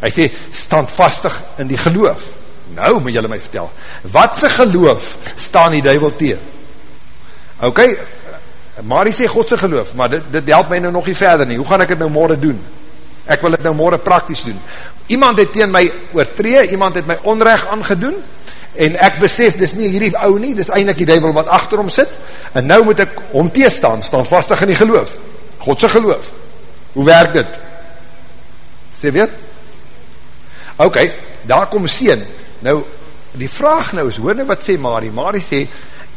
Speaker 2: Hy sê, stand vastig in die geloof. Nou moet julle my vertel, wat sy geloof staan die duivel tee? Ok, maar hy sê Godse geloof, maar dit, dit help my nou nog nie verder nie, hoe gaan ek het nou morgen doen? Ek wil het nou morgen praktisch doen. Iemand het teen my oortree, iemand het my onrecht aangedoen, en ek besef, dis nie hierdie ou nie, dis eindelijk die duivel wat achter hom sit, en nou moet ek om teestaan, staan vastig in die geloof, Godse geloof. Hoe werk dit? Sê weet? Ok, daar kom sien, nou, die vraag nou is, hoor nou wat sê Marie, Marie sê,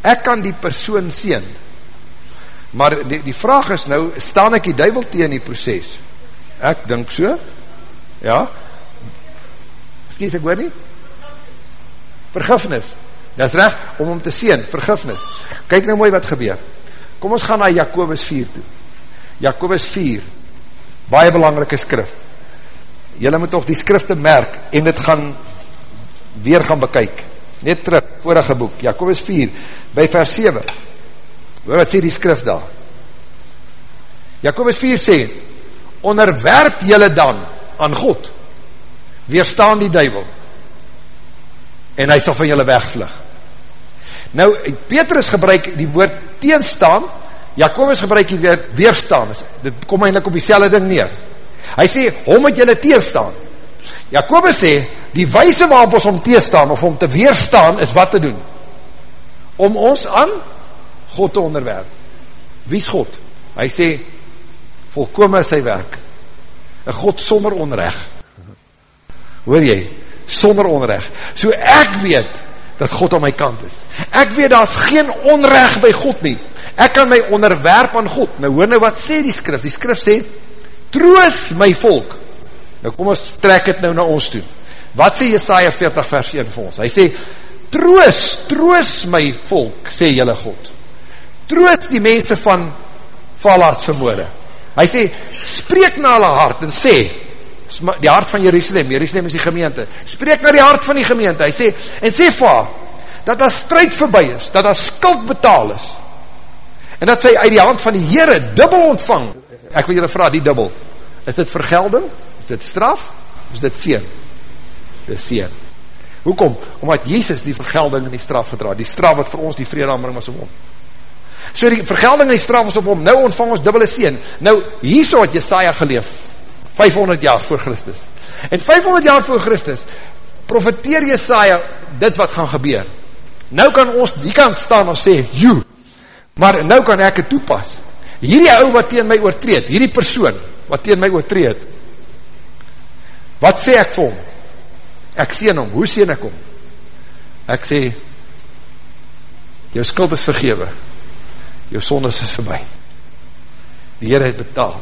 Speaker 2: ek kan die persoon sien, maar die, die vraag is nou, staan ek die duivel tegen die proces? Ek dink so, ja, skies ek hoor nie? Vergifnis, dat is recht om om te sien, vergifnis, kyk nou mooi wat gebeur, kom ons gaan na Jacobus 4 toe, Jacobus 4, baie belangrike skrif, jylle moet toch die skrifte merk, en dit gaan weer gaan bekyk, net terug, vorige boek, Jacobus 4, by vers 7, hoor wat sê die skrif daar, Jacobus 4 sê, onderwerp jylle dan aan God, weerstaan die duivel, en hy sal van julle wegvlug. Nou, Petrus gebruik die woord teenstaan, Jacobus gebruik die woord weerstaan, dit kom eindelijk op die ding neer. Hy sê, hom het julle teenstaan. Jacobus sê, die wijse waarop ons om teenstaan, of om te weerstaan, is wat te doen? Om ons aan God te onderwerp. Wie is God? Hy sê, volkome is sy werk. Een God sonder onrecht. Hoor jy? Sonder onrecht. So ek weet dat God aan my kant is. Ek weet daar is geen onrecht by God nie. Ek kan my onderwerp aan God. Nou hoor nou wat sê die skrif. Die skrif sê, troos my volk. Nou kom ons trek het nou na ons toe. Wat sê Jesaja 40 vers 1 vir ons? Hy sê, troos, troos my volk, sê jylle God. Troos die mense van Valaas vermoorde. Hy sê, spreek na hulle hart en sê, die hart van Jerusalem, Jerusalem is die gemeente, spreek na die hart van die gemeente, hy sê, en sê vaar, dat daar strijd voorbij is, dat daar skuld betaal is, en dat sy uit die hand van die Heere dubbel ontvang, ek wil julle vraag, die dubbel, is dit vergelding, is dit straf, is dit seen, dit is seen, hoekom, omdat Jezus die vergelding en die straf gedra, die straf wat vir ons die vrede aanbring was om om, so die vergelding en die straf was op om, nou ontvang ons dubbele seen, nou hier so het Jesaja geleef, 500 jaar voor Christus, en 500 jaar voor Christus, profeteer Jesaja dit wat gaan gebeur, nou kan ons die kant staan en sê, you, maar nou kan ek het toepas, hierdie ou wat teen my oortreed, hierdie persoon wat teen my oortreed, wat sê ek vir hom? Ek sien hom, hoe sien ek hom? Ek sê, jou skuld is vergewe, jou sondes is voorbij, die Heer het betaal,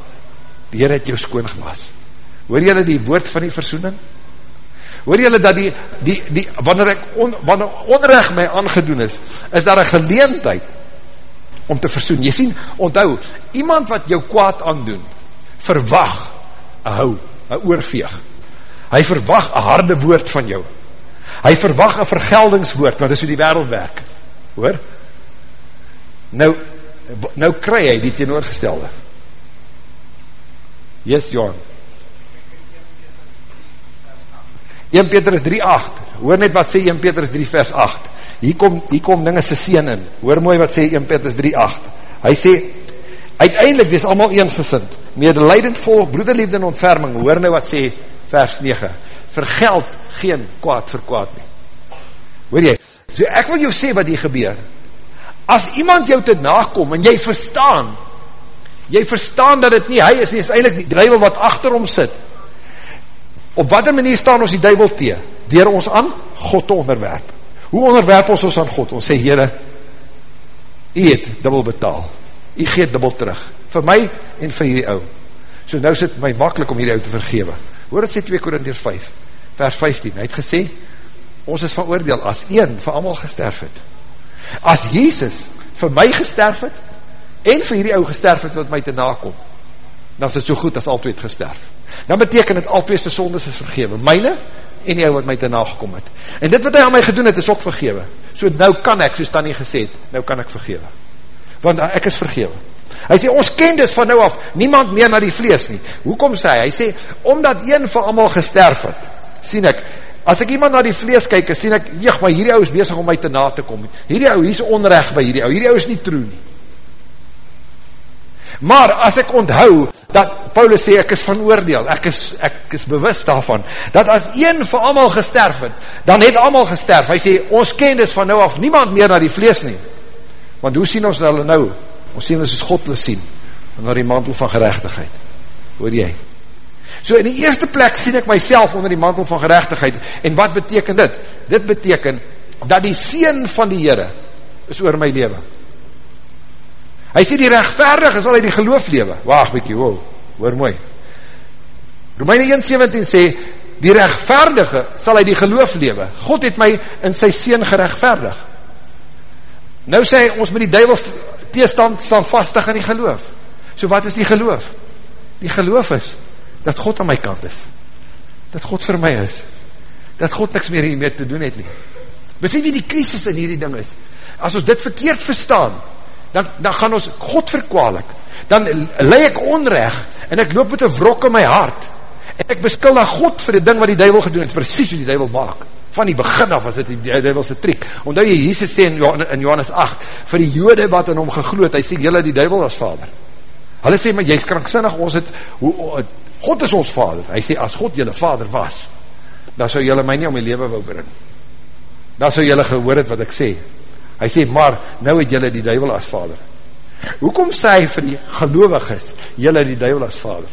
Speaker 2: die Heer het jou skoon gewas, hoor jylle die woord van die versoening? Hoor jylle dat die, die, die wanneer ek on, wanneer onrecht my aangedoen is, is daar een geleentheid om te versoen. Jy sien, onthou, iemand wat jou kwaad aandoen, verwag een hou, een oorveeg. Hy verwag een harde woord van jou. Hy verwag een vergeldingswoord, want dit is hoe die wereld werk. Hoor? Nou, nou kry hy die teenoorgestelde. Yes, Johan. 1 Petrus 3, 8. Hoor net wat sê 1 Petrus 3 vers 8 hier kom, hier kom dinge se seen in, hoor mooi wat sê 1 Petrus 3, 8, hy sê, uiteindelik wees allemaal eensgesind, medelijdend volg, broederliefde en ontferming, hoor nou wat sê vers 9, vergeld geen kwaad vir kwaad nie, hoor jy, so ek wil jou sê wat hier gebeur, as iemand jou te nakom, en jy verstaan, jy verstaan dat het nie hy is nie, is eindelijk die duivel wat achter hom sit, op wat manier staan ons die duivel tee, dier ons aan God te onderwerp, Hoe onderwerp ons ons aan God? Ons sê, Heere, U het dubbel betaal. U geet dubbel terug. Vir my en vir hierdie ou. So nou is het my makkelijk om hierdie ou te vergewe. Hoor het sê 2 Korintiërs 5, vers 15. Hy het gesê, ons is van oordeel as een van allemaal gesterf het. As Jezus vir my gesterf het, en vir hierdie ou gesterf het wat my te nakom, dan is het so goed as al twee het gesterf. Dan beteken het al twee sy sondes is vergewe. Myne en die ou wat my te nagekom het. En dit wat hy aan my gedoen het, is ook vergewe. So nou kan ek, soos Tanny gesê het, nou kan ek vergewe. Want ek is vergewe. Hy sê, ons ken dus van nou af, niemand meer na die vlees nie. Hoekom sê hy? Hy sê, omdat een van allemaal gesterf het, sien ek, as ek iemand na die vlees kyk, sien ek, jeeg, maar hierdie ou is bezig om my te na te kom. Hierdie ou, hier is onrecht by hierdie ou. Hierdie ou is nie true nie. Maar as ek onthou, dat Paulus sê, ek is van oordeel, ek is, ek is bewust daarvan, dat as een van allemaal gesterf het, dan het allemaal gesterf. Hy sê, ons ken dus van nou af niemand meer na die vlees nie. Want hoe sien ons hulle nou? Ons sien ons as God wil sien, onder die mantel van gerechtigheid. Hoor jy? So in die eerste plek sien ek myself onder die mantel van gerechtigheid. En wat beteken dit? Dit beteken, dat die sien van die Heere, is oor my leven. Hy sê die rechtvaardige sal hy die geloof lewe. Waag bykie, wow, hoor mooi. Romeine 1,17 sê, die rechtvaardige sal hy die geloof lewe. God het my in sy seen gerechtvaardig. Nou sê hy, ons met die duivel teestand staan vastig in die geloof. So wat is die geloof? Die geloof is, dat God aan my kant is. Dat God vir my is. Dat God niks meer hiermee te doen het nie. Besef wie die krisis in hierdie ding is? As ons dit verkeerd verstaan, dan, dan gaan ons God verkwalik, dan lei ek onrecht, en ek loop met een wrok in my hart, en ek beskuldig God vir die ding wat die duivel gedoen het, precies wat die duivel maak, van die begin af was dit die duivelse triek, omdat jy Jesus sê in Johannes 8, vir die jode wat in hom gegloed, hy sê, jylle die duivel as vader, hulle sê, maar jy is kranksinnig, ons het, hoe, God is ons vader, hy sê, as God jylle vader was, dan sou jylle my nie om my leven wou bring, dan sou jylle gehoor het wat ek sê, Hy sê, maar nou het jylle die duivel as vader. Hoekom sê hy vir die geloviges, jylle die duivel as vader?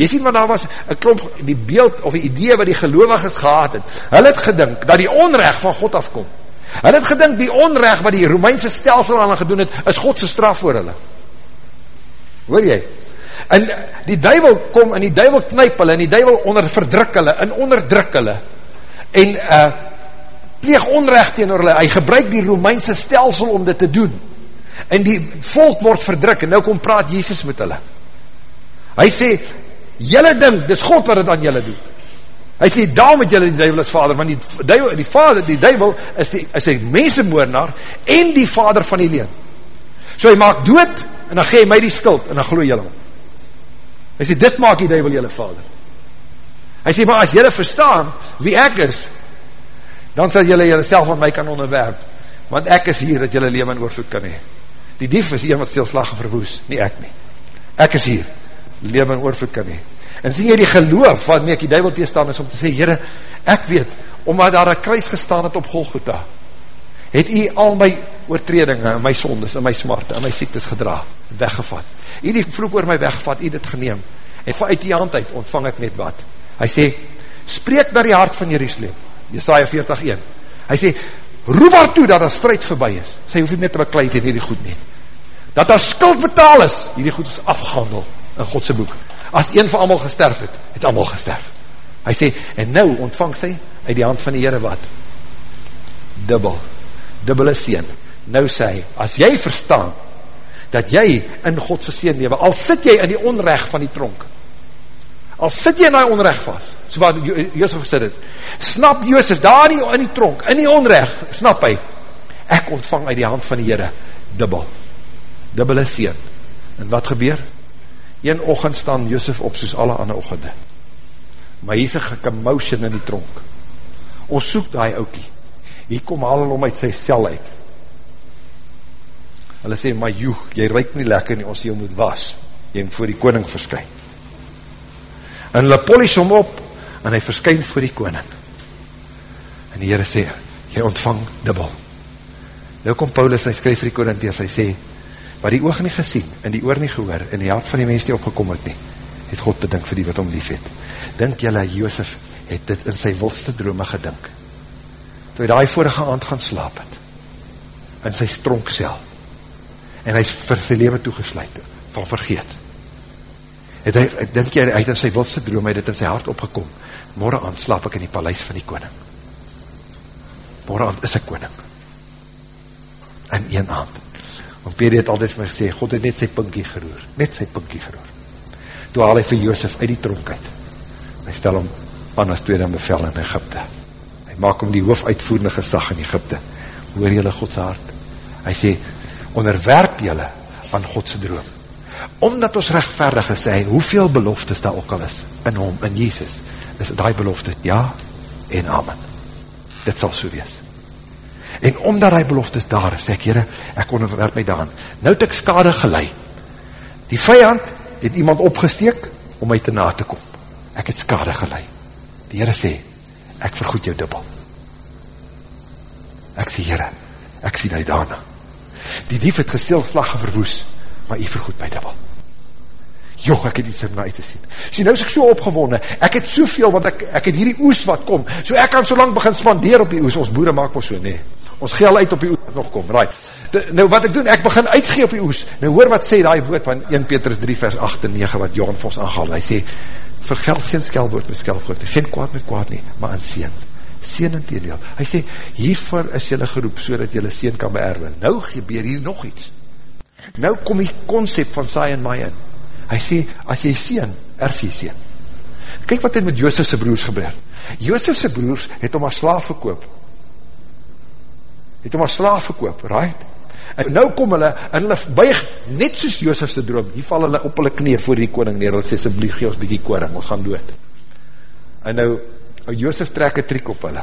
Speaker 2: Jy sê, want daar was een klomp, die beeld of die idee wat die geloviges gehad het, hy het gedink, dat die onrecht van God afkom. Hulle het gedink die onrecht wat die Romeinse stelsel aan hulle gedoen het, is Godse straf voor hulle. Hoor jy? En die duivel kom en die duivel knyp hulle en die duivel onder verdruk hulle en onderdruk hulle en uh, pleeg onrecht tegen hulle. Hy gebruik die Romeinse stelsel om dit te doen. En die volk word verdruk en nou kom praat Jezus met hulle. Hy sê, jylle ding, dis God wat het aan jylle doen. Hy sê, daarom het jylle die duivel as vader, want die duivel, die vader, die duivel is die, is die mensenmoornaar en die vader van die leen. So hy maak dood en dan gee my die skuld en dan gloe jylle om. Hy sê, dit maak die duivel jylle vader. Hy sê, maar as jylle verstaan wie ek is, dan sal jylle jylle self aan my kan onderwerp, want ek is hier dat jylle leven in oorvoed kan hee. Die dief is een wat stilslag verwoes, nie ek nie. Ek is hier, leven in oorvoed kan hee. En sien jy die geloof waarmee ek die duivel teestaan is om te sê, Heere, ek weet, omdat daar een kruis gestaan het op Golgotha, het u al my oortredinge, my sondes, en my smarte, en my siektes gedra, weggevat. U die vloek oor my weggevat, u dit geneem. En vanuit die hand uit ontvang ek net wat. Hy sê, spreek naar die hart van Jerusalem, Jesaja 40.1. Hy sê, roep haar toe dat daar strijd voorbij is. Sy hoef nie met te bekleid in hierdie goed nie. Dat daar skuld betaal is, hierdie goed is afgehandel in Godse boek as een van allemaal gesterf het, het allemaal gesterf. Hy sê, en nou ontvang sy uit die hand van die Heere wat? Dubbel, dubbele seen. Nou sê hy, as jy verstaan, dat jy in Godse seen lewe, al sit jy in die onrecht van die tronk, al sit jy in die onrecht vast, so wat Jozef gesit het, snap Jozef, daar in die, in die tronk, in die onrecht, snap hy, ek ontvang uit die hand van die Heere, dubbel, dubbele seen. En wat gebeur? een ochend staan Josef op soos alle ander ochende. Maar hier is een gekomotion in die tronk. Ons soek die oukie. Hier kom al om uit sy cel uit. Hulle sê, maar joe, jy ruik nie lekker nie, ons jy moet was. Jy moet voor die koning verskyn. En hulle polish hom op, en hy verskyn voor die koning. En die Heere sê, jy ontvang dubbel. Nou kom Paulus, hy skryf vir die koning, en hy sê, wat die oog nie gesien, en die oor nie gehoor, en die hart van die mens nie opgekom het nie, het God bedink vir die wat om lief het. Dink jylle, Joosef het dit in sy wilste drome gedink, toe hy die vorige aand gaan slaap het, in sy stronksel, en hy vir sy leven toegesluit, van vergeet. Het hy, dink jy, hy het in sy wilste drome, hy het in sy hart opgekom, morgen aand slaap ek in die paleis van die koning. Morgen aand is ek koning. En een aand, Want Peter het altyd vir my gesê, God het net sy pinkie geroer, net sy pinkie geroer. Toe haal hy vir Joosef uit die tronk uit. Hy stel hom aan as tweede bevel in Egypte. Hy maak hom die hoofuitvoerende gesag in Egypte. Hoor jylle Godse hart? Hy sê, onderwerp jylle aan Godse droom. Omdat ons rechtvaardig is, hy, hoeveel beloftes daar ook al is, in hom, in Jesus, is die belofte, ja en amen. Dit sal so wees. En omdat hy beloftes daar is, sê ek, heren, ek onderwerp my daan, nou het ek skade gelei, die vijand het iemand opgesteek, om my te na te kom, ek het skade gelei, die heren sê, ek vergoed jou dubbel, ek sê heren, ek sê die daarna, die dief het gesteel vlagge verwoes, maar jy vergoed my dubbel, joh, ek het iets om na uit te sien. Sien, nou is ek so opgewonde, ek het soveel, want ek, ek het hierdie oes wat kom, so ek kan so lang begin spandeer op die oes, ons boere maak ons so, nee, ons geel uit op die oes nog kom, right. De, nou wat ek doen, ek begin uitgee op die oes, nou hoor wat sê die woord van 1 Petrus 3 vers 8 en 9 wat Johan vir ons aangehaal, hy sê, vergeld geen skelwoord met skelwoord, geen kwaad met kwaad nie, maar in seen, seen in teendeel, hy sê, hiervoor is jylle geroep, so dat jylle seen kan beerwe, nou gebeur hier nog iets, nou kom die concept van saai en maai in, hy sê, as jy seen, erf jy seen, kyk wat het met Joosefse broers gebeur, Joosefse broers het om as slaaf verkoop, het hom as slaaf verkoop, right? En nou kom hulle, en hulle buig net soos Joosefse droom, hier val hulle op hulle knie voor die koning neer, hulle sê, sublief, gee ons bykie koring, ons gaan dood. En nou, Joosef trek een trik op hulle,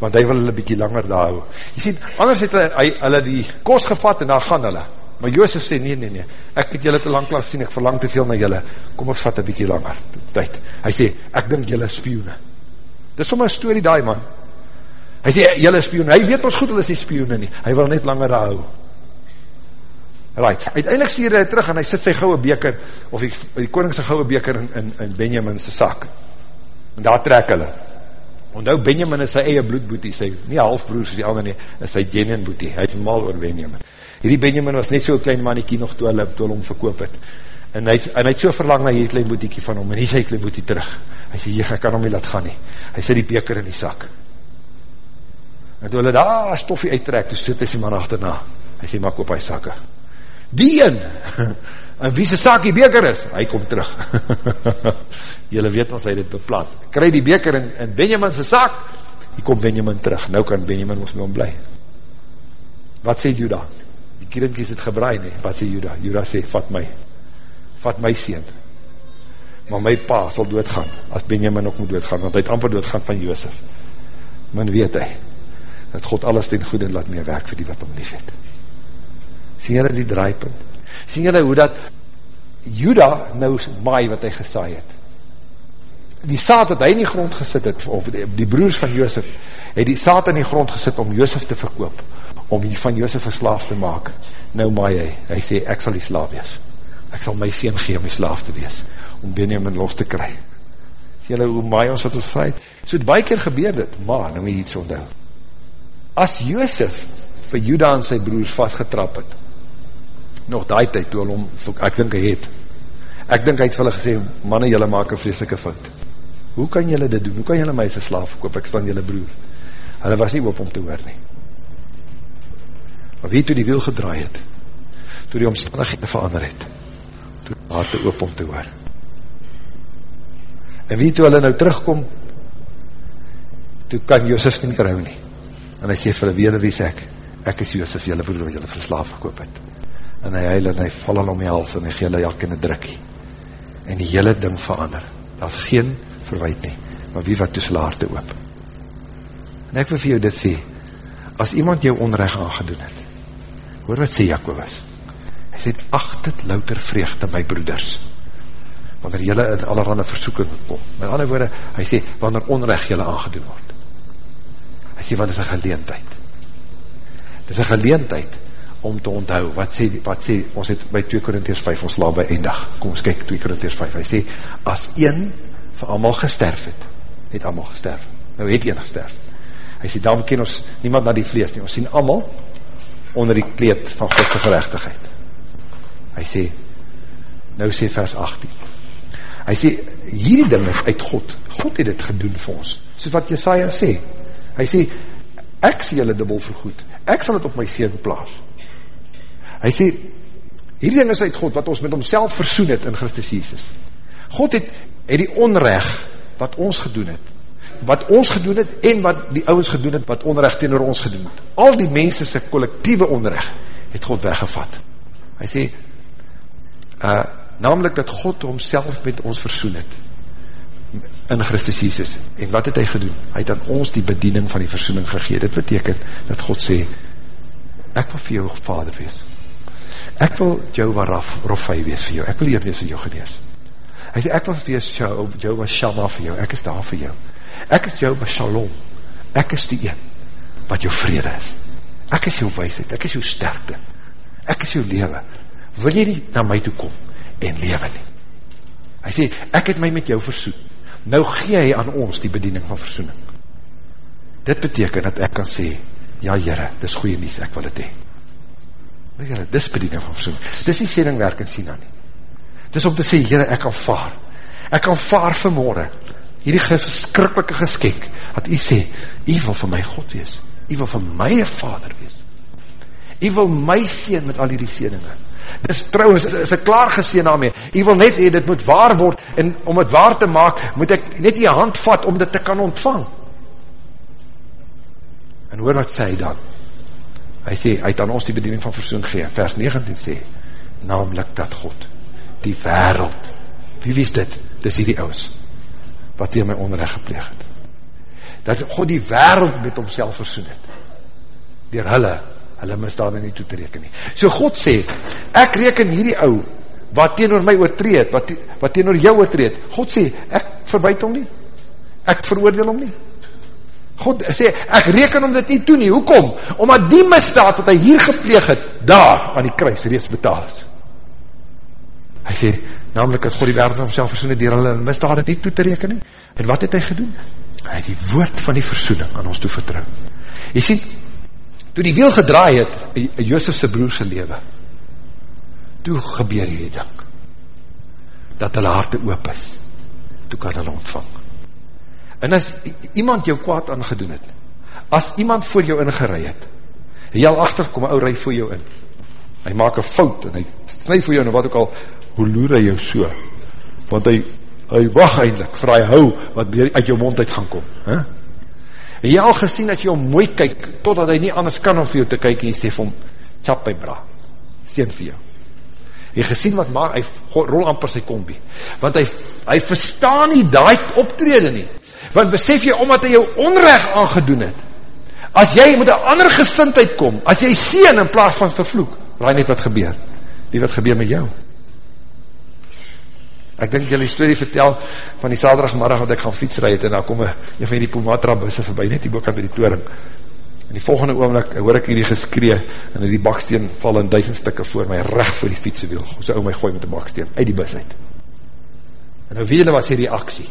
Speaker 2: want hy wil hulle bykie langer daar hou. Jy sien, anders het hulle, hy, hulle die kos gevat, en daar gaan hulle. Maar Joosef sê, nee, nee, nee, ek het julle te lang klaar sien, ek verlang te veel na julle, kom ons vat een bykie langer, tyd. Hy sê, ek dink julle spioene. Dit is sommer een story daai man, Hy sê, jylle spioen, hy weet ons goed, hulle is die spioene nie, hy wil net langer hou. Right, uiteindelik sê hy terug, en hy sit sy gouwe beker, of die, die koningse gouwe beker in, in, in Benjamin sy sak, en daar trek hulle, Ondou Benjamin is sy eie bloedboetie, sy nie halfbroers die ander nie, is sy genuine boetie, hy het mal oor Benjamin. Hierdie Benjamin was net so klein mannetjie nog toe hulle toe hom verkoop het. En hy en hy het so verlang na hierdie klein boetiekie van hom en hy sê klein boetie terug. Hy sê ek kan hom nie laat gaan nie. Hy sit die beker in die sak. En toe hulle daar stoffie uittrek, toe sit hy sy man agterna. Hy sê maak oop hy sakke. Die een. En wie se sak die beker is? Hy kom terug. Julle weet ons hy het beplan. Kry die beker in, in Benjamin se sak. Hier kom Benjamin terug. Nou kan Benjamin ons met hom bly. Wat sê Juda? Die kindjies het gebraai nie. Wat sê Juda? Juda sê vat my. Vat my seun. Maar my pa sal doodgaan as Benjamin ook moet doodgaan want hy het amper doodgaan van Josef. Men weet hy dat God alles ten goeie laat meewerk vir die wat hom liefhet. Sien julle die draaipunt? Sien julle hoe dat Juda nou maai wat hy gesaai het? die saad wat hy in die grond gesit het, of die, die broers van Joosef, het die saad in die grond gesit om Joosef te verkoop, om die van Joosef een slaaf te maak. Nou maai hy, hy sê, ek sal die slaaf wees. Ek sal my sien gee om die slaaf te wees, om Benjamin los te kry. Sê julle, hoe maai ons wat ons vryheid? So het baie keer gebeur dit, maar, nou moet jy iets onthou. As Joosef vir Juda en sy broers vastgetrap het, nog die tyd toe hom, ek dink hy het, ek dink hy het vir hulle gesê, manne, julle maak een vreselike fout hoe kan julle dit doen, hoe kan julle my as een slaaf verkoop, ek staan julle broer, hulle was nie op om te hoor nie, maar wie toe die wiel gedraai het, toe die omstandighede verander het, toe die harte op om te hoor, en wie toe hulle nou terugkom, toe kan Joosef nie meer hou nie, en hy sê vir hulle, weder wie sê ek, ek is Joosef, julle broer, wat julle vir slaaf verkoop het, en hy huil en hy val al om die hals, en hy gee hulle jak in die drukkie, en die hele ding verander, daar is geen verwijt nie, maar wie wat tussen harte oop. En ek wil vir jou dit sê, as iemand jou onrecht aangedoen het, hoor wat sê Jacobus, hy sê, acht het louter vreugde my broeders, wanneer jylle in allerhande versoeking kom, met alle woorde, hy sê, wanneer onrecht jylle aangedoen word, hy sê, want dit is een geleentheid, dit is een geleentheid, om te onthou, wat sê, wat sê, ons het by 2 Korinties 5, ons laat by eindig, kom ons kyk 2 Korinties 5, hy sê, as een vir allemaal gesterf het, het allemaal gesterf, nou het een gesterf, hy sê, daarom ken ons niemand na die vlees nie, ons sien allemaal onder die kleed van Godse gerechtigheid, hy sê, nou sê vers 18, hy sê, hierdie ding is uit God, God het dit gedoen vir ons, soos wat Jesaja sê, hy sê, ek sê julle dubbel vergoed, ek sal het op my seen plaas, hy sê, hierdie ding is uit God, wat ons met homself versoen het in Christus Jesus, God het het die onrecht wat ons gedoen het, wat ons gedoen het en wat die ouwens gedoen het, wat onrecht teenoor ons gedoen het. Al die mense sy collectieve onrecht het God weggevat. Hy sê, uh, namelijk dat God homself met ons versoen het in Christus Jesus. En wat het hy gedoen? Hy het aan ons die bediening van die versoening gegeen. Dit beteken dat God sê, ek wil vir jou vader wees. Ek wil jou waaraf rofai wees vir jou. Ek wil hier wees vir jou genees. Hy sê, ek wil wees jou, jou was Shama vir jou, ek is daar vir jou. Ek is jou Shalom, ek is die een, wat jou vrede is. Ek is jou wijsheid, ek is jou sterkte, ek is jou lewe. Wil jy nie na my toe kom en lewe nie? Hy sê, ek het my met jou versoen. Nou gee hy aan ons die bediening van versoening. Dit beteken dat ek kan sê, ja jyre, dis goeie nies, ek wil het hee. Dis bediening van versoening. Dis die sêdingwerk in Sina nie. Dis om te sê, Heere, ek kan vaar. Ek kan vaar vanmorgen. Hierdie geskrikkelike geskenk, wat u sê, u wil vir my God wees. U wil vir my vader wees. U wil my seen met al die seeninge. Dis trouwens, is ek klaar geseen daarmee. U wil net hee, dit moet waar word, en om het waar te maak, moet ek net die hand vat, om dit te kan ontvang. En hoor wat sê hy dan? Hy sê, hy het aan ons die bediening van versoen gee, vers 19 sê, namelijk dat God, die wereld. Wie wees dit? Dis hier die ous, wat hier my onrecht gepleeg het. Dat God die wereld met homself versoen het. Door hulle, hulle misdaad nie toe te reken nie. So God sê, ek reken hierdie ou, wat teenoor my oortreed, wat, wat teenoor jou oortreed, God sê, ek verwijt hom nie, ek veroordeel hom nie. God sê, ek reken hom dit nie toe nie, hoekom? Omdat die misdaad wat hy hier gepleeg het, daar aan die kruis reeds betaal is. Hy sê, namelijk as God die wereld van homself versoen het, dier hulle misdaad nie toe te reken nie. En wat het hy gedoen? Hy het die woord van die versoening aan ons toe vertrouw. Jy sien, toe die wiel gedraai het, in Joosefse broerse lewe, toe gebeur hierdie ding, dat hulle harte oop is, toe kan hulle ontvang. En as iemand jou kwaad aangedoen het, as iemand voor jou ingerei het, hy al achter kom, ou rij voor jou in, hy maak een fout, en hy snij voor jou, en wat ook al, hoe loer hy jou so, want hy, hy wacht eindelijk, vir hy hou, wat uit jou mond uit gaan kom, he? jy al gesien, as jy hom mooi kyk, totdat hy nie anders kan om vir jou te kyk, en jy sê vir hom, tjap my bra, sien vir jou, jy gesien wat maak, hy rol amper sy kombi, want hy, hy verstaan nie daai optrede nie, want besef jy, omdat hy jou onrecht aangedoen het, as jy met een ander gesintheid kom, as jy sien in plaas van vervloek, raai net wat gebeur, die wat gebeur met jou, ek denk jy die story vertel, van die saterdagmiddag, wat ek gaan fietsrijd, en daar kom een van die Pumatra busse voorbij, net die boekant met die toering, En die volgende oomlik hoor ek hierdie geskree en die baksteen val in duisend stikke voor my recht voor die fietsewiel. So ou my gooi met die baksteen uit die bus uit. En nou weet julle wat sê die aksie?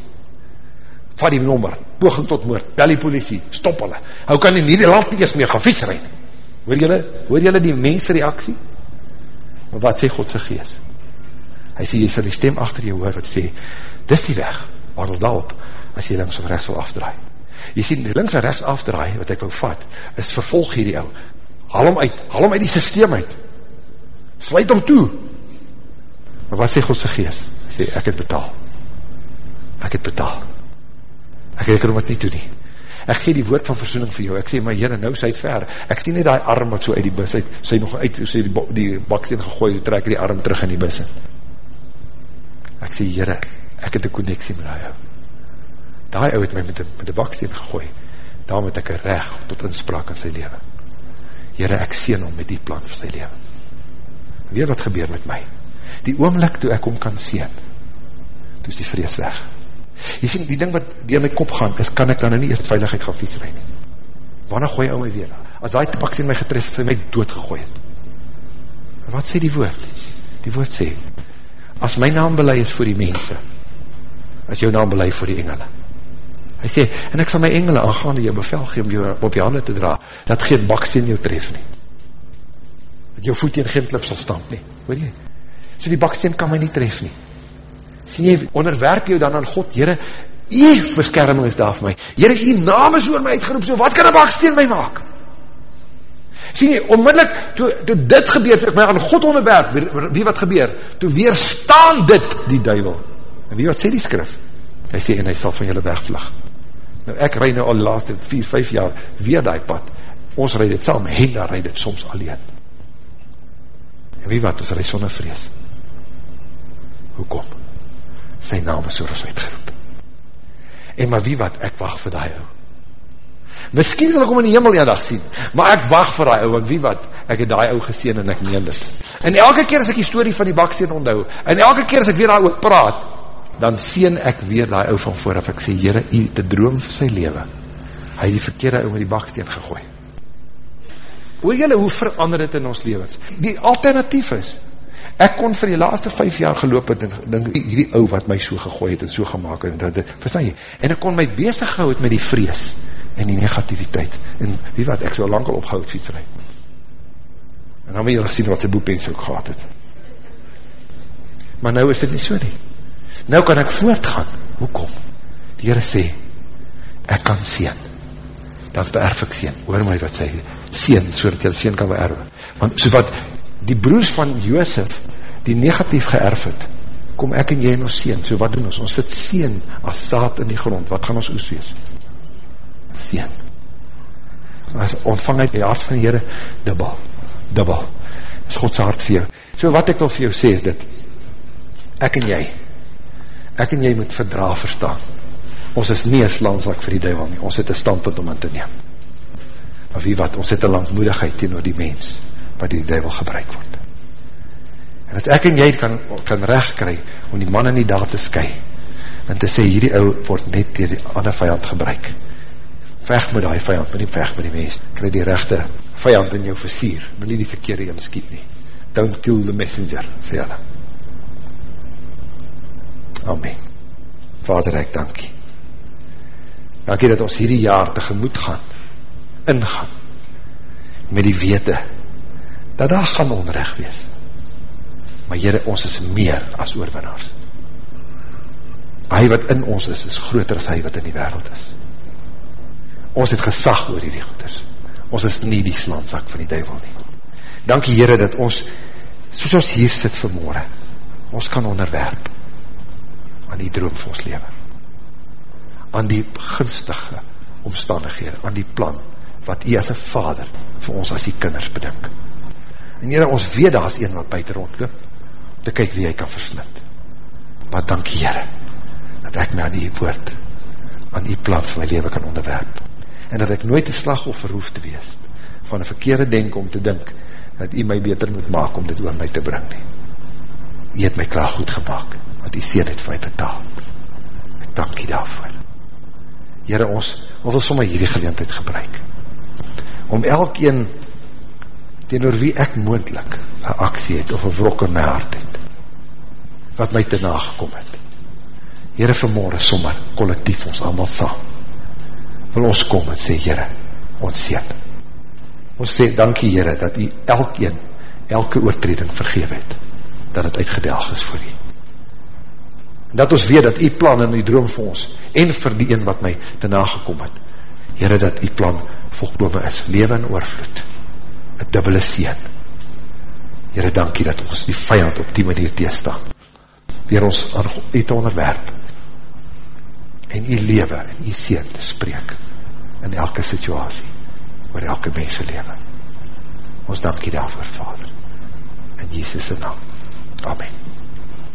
Speaker 2: Vat die nommer, poging tot moord, bel die politie, stop hulle. Hou kan in hierdie land nie eers meer gaan fietsrijd. Hoor julle, hoor julle die mense reaksie? Maar wat sê Godse gees? Hy sê, jy sal die stem achter jou hoor wat sê, dis die weg, wandel daarop, as jy links of rechts wil afdraai. Jy sien, die links en rechts afdraai, wat ek wil vat, is vervolg hierdie ou. Haal hom uit, haal hom uit die systeem uit. Sluit hom toe. Maar wat sê Godse geest? Hy sê, ek het betaal. Ek het betaal. Ek het hom wat nie toe nie. Ek gee die woord van versoening vir jou. Ek sê, maar jyre, nou sy het ver. Ek sien nie die arm wat so uit die bus uit, sy nog uit, sy die, die baksteen gegooi, trek die arm terug in die bus in. Ek sê, jyre, ek het een connectie met hy jou daai ou het my met die, met die baksteen gegooi, daarom het ek een recht tot inspraak in sy leven. Heere, ek sien om met die plan vir sy leven. Weet wat gebeur met my? Die oomlik toe ek om kan sien, toe is die vrees weg. Jy sien, die ding wat die in my kop gaan, is kan ek dan nou nie eerst veiligheid gaan fietsrijd nie. Wanneer gooi ou my weer? As die baksteen my getref, sy my doodgegooi het. Wat sê die woord? Die woord sê, as my naam belei is vir die mense, as jou naam belei vir die engele, Hy sê, en ek sal my engele aangaan die jou bevel gee om jou op jou handen te dra, dat geen baksteen jou tref nie. Dat jou voet in geen klip sal stamp nie. Hoor jy? So die baksteen kan my nie tref nie. Sien jy, onderwerp jou dan aan God, Heere, jy verskerming is daar vir my. Heere, jy naam is oor my uitgeroep, so wat kan een baksteen my maak? Sien jy, onmiddellik, toe, toe dit gebeur, toe ek my aan God onderwerp, wie, wie wat gebeur? Toe weerstaan dit die duivel. En wie wat sê die skrif? Hy sê, en hy sal van julle wegvlug. Nou ek rijd nou al die laatste 4, 5 jaar weer die pad. Ons rijd dit saam, Henda rijd dit soms alleen. En wie wat, ons rijd sonder vrees. Hoekom? Sy naam is oor ons uitgeroep. En maar wie wat, ek wacht vir die ou. Misschien sal ek om in die hemel een dag sien, maar ek wacht vir die ou, want wie wat, ek het die ou geseen en ek meen dit. En elke keer as ek die story van die baksteen onthou, en elke keer as ek weer daar ook praat, dan sien ek weer die ou van vooraf, ek sê, Heere, hy het droom vir sy leven, hy het die verkeerde ou met die baksteen gegooi. Hoor jylle, hoe verander dit in ons levens? Die alternatief is, ek kon vir die laatste vijf jaar geloop het, en denk, hierdie ou wat my so gegooi het, en so gemaakt het, en dat, verstaan jy, en ek kon my bezig gehou het met die vrees, en die negativiteit, en wie wat, ek so lang al opgehoud fietsrij, en dan moet jy gesien wat sy boepens ook gehad het, maar nou is dit nie so nie, nou kan ek voortgaan, hoekom? Die Heere sê, ek kan sien, dan beerf ek sien, hoor my wat sê, sien, so dat jy sien kan beerwe, want so wat die broers van Joosef, die negatief geërf het, kom ek en jy en ons sien, so wat doen ons? Ons sit sien as saad in die grond, wat gaan ons oes wees? Sien. As ontvang uit die hart van die Heere, dubbel, dubbel, is Godse hart vir jou. So wat ek wil vir jou sê is dit, ek en jy, ek en jy moet verdra verstaan. Ons is nie een slaansak vir die duivel nie, ons het een standpunt om in te neem. Maar wie wat, ons het een langmoedigheid teen die mens, wat die duivel gebruik word. En as ek en jy kan, kan recht kry, om die man in die daad te sky, en te sê, hierdie ou word net dier die ander vijand gebruik. Vecht met die vijand, maar nie vecht met die mens. Kry die rechte vijand in jou versier, maar nie die verkeerde in skiet nie. Don't kill the messenger, sê hulle. Amen. Vader, ek dankie. Dankie dat ons hierdie jaar tegemoet gaan, ingaan, met die wete, dat daar gaan onrecht wees. Maar Heere, ons is meer as oorwinnaars. Hy wat in ons is, is groter as hy wat in die wereld is. Ons het gesag oor die goeders. Ons is nie die slandsak van die duivel nie. Dankie Heere dat ons, soos ons hier sit vanmorgen, ons kan onderwerp aan die droom vir ons leven. Aan die gunstige omstandighede, aan die plan wat jy as een vader vir ons as die kinders bedink. En Heere, ons weet daar is een wat buiten rondloop, te kyk wie hy kan verslind. Maar dankie Heere, dat ek my aan die woord, aan die plan van my leven kan onderwerp. En dat ek nooit een slagoffer hoef te wees, van een verkeerde denk om te dink, dat hy my beter moet maak om dit oor my te bring nie. Hy het my klaar goed gemaakt, want hy sê dit vir my betaal. Ek dank jy daarvoor. Heere, ons, ons wil sommer hierdie geleentheid gebruik, om elkeen, ten oor wie ek moendlik, een aksie het, of een wrok in my hart het, wat my te nagekom het. Heere, vanmorgen sommer, collectief ons allemaal saam, wil ons kom en sê, Heere, ons sien. Ons sê, dankie Heere, dat u elkeen, elke oortreding vergeef het, dat het uitgedelg is voor u. Dat ons weet dat u plan en u droom vir ons, en vir die een wat my te nagekom het, Heere, dat u plan volkome is, leven en oorvloed, een dubbele sien. Heere, dankie dat ons die vijand op die manier teestaan, dier ons aan u te onderwerp, en u lewe en u sien te spreek, in elke situasie, oor elke mense lewe. Ons dankie daarvoor, Vader, in Jesus' naam. Amen.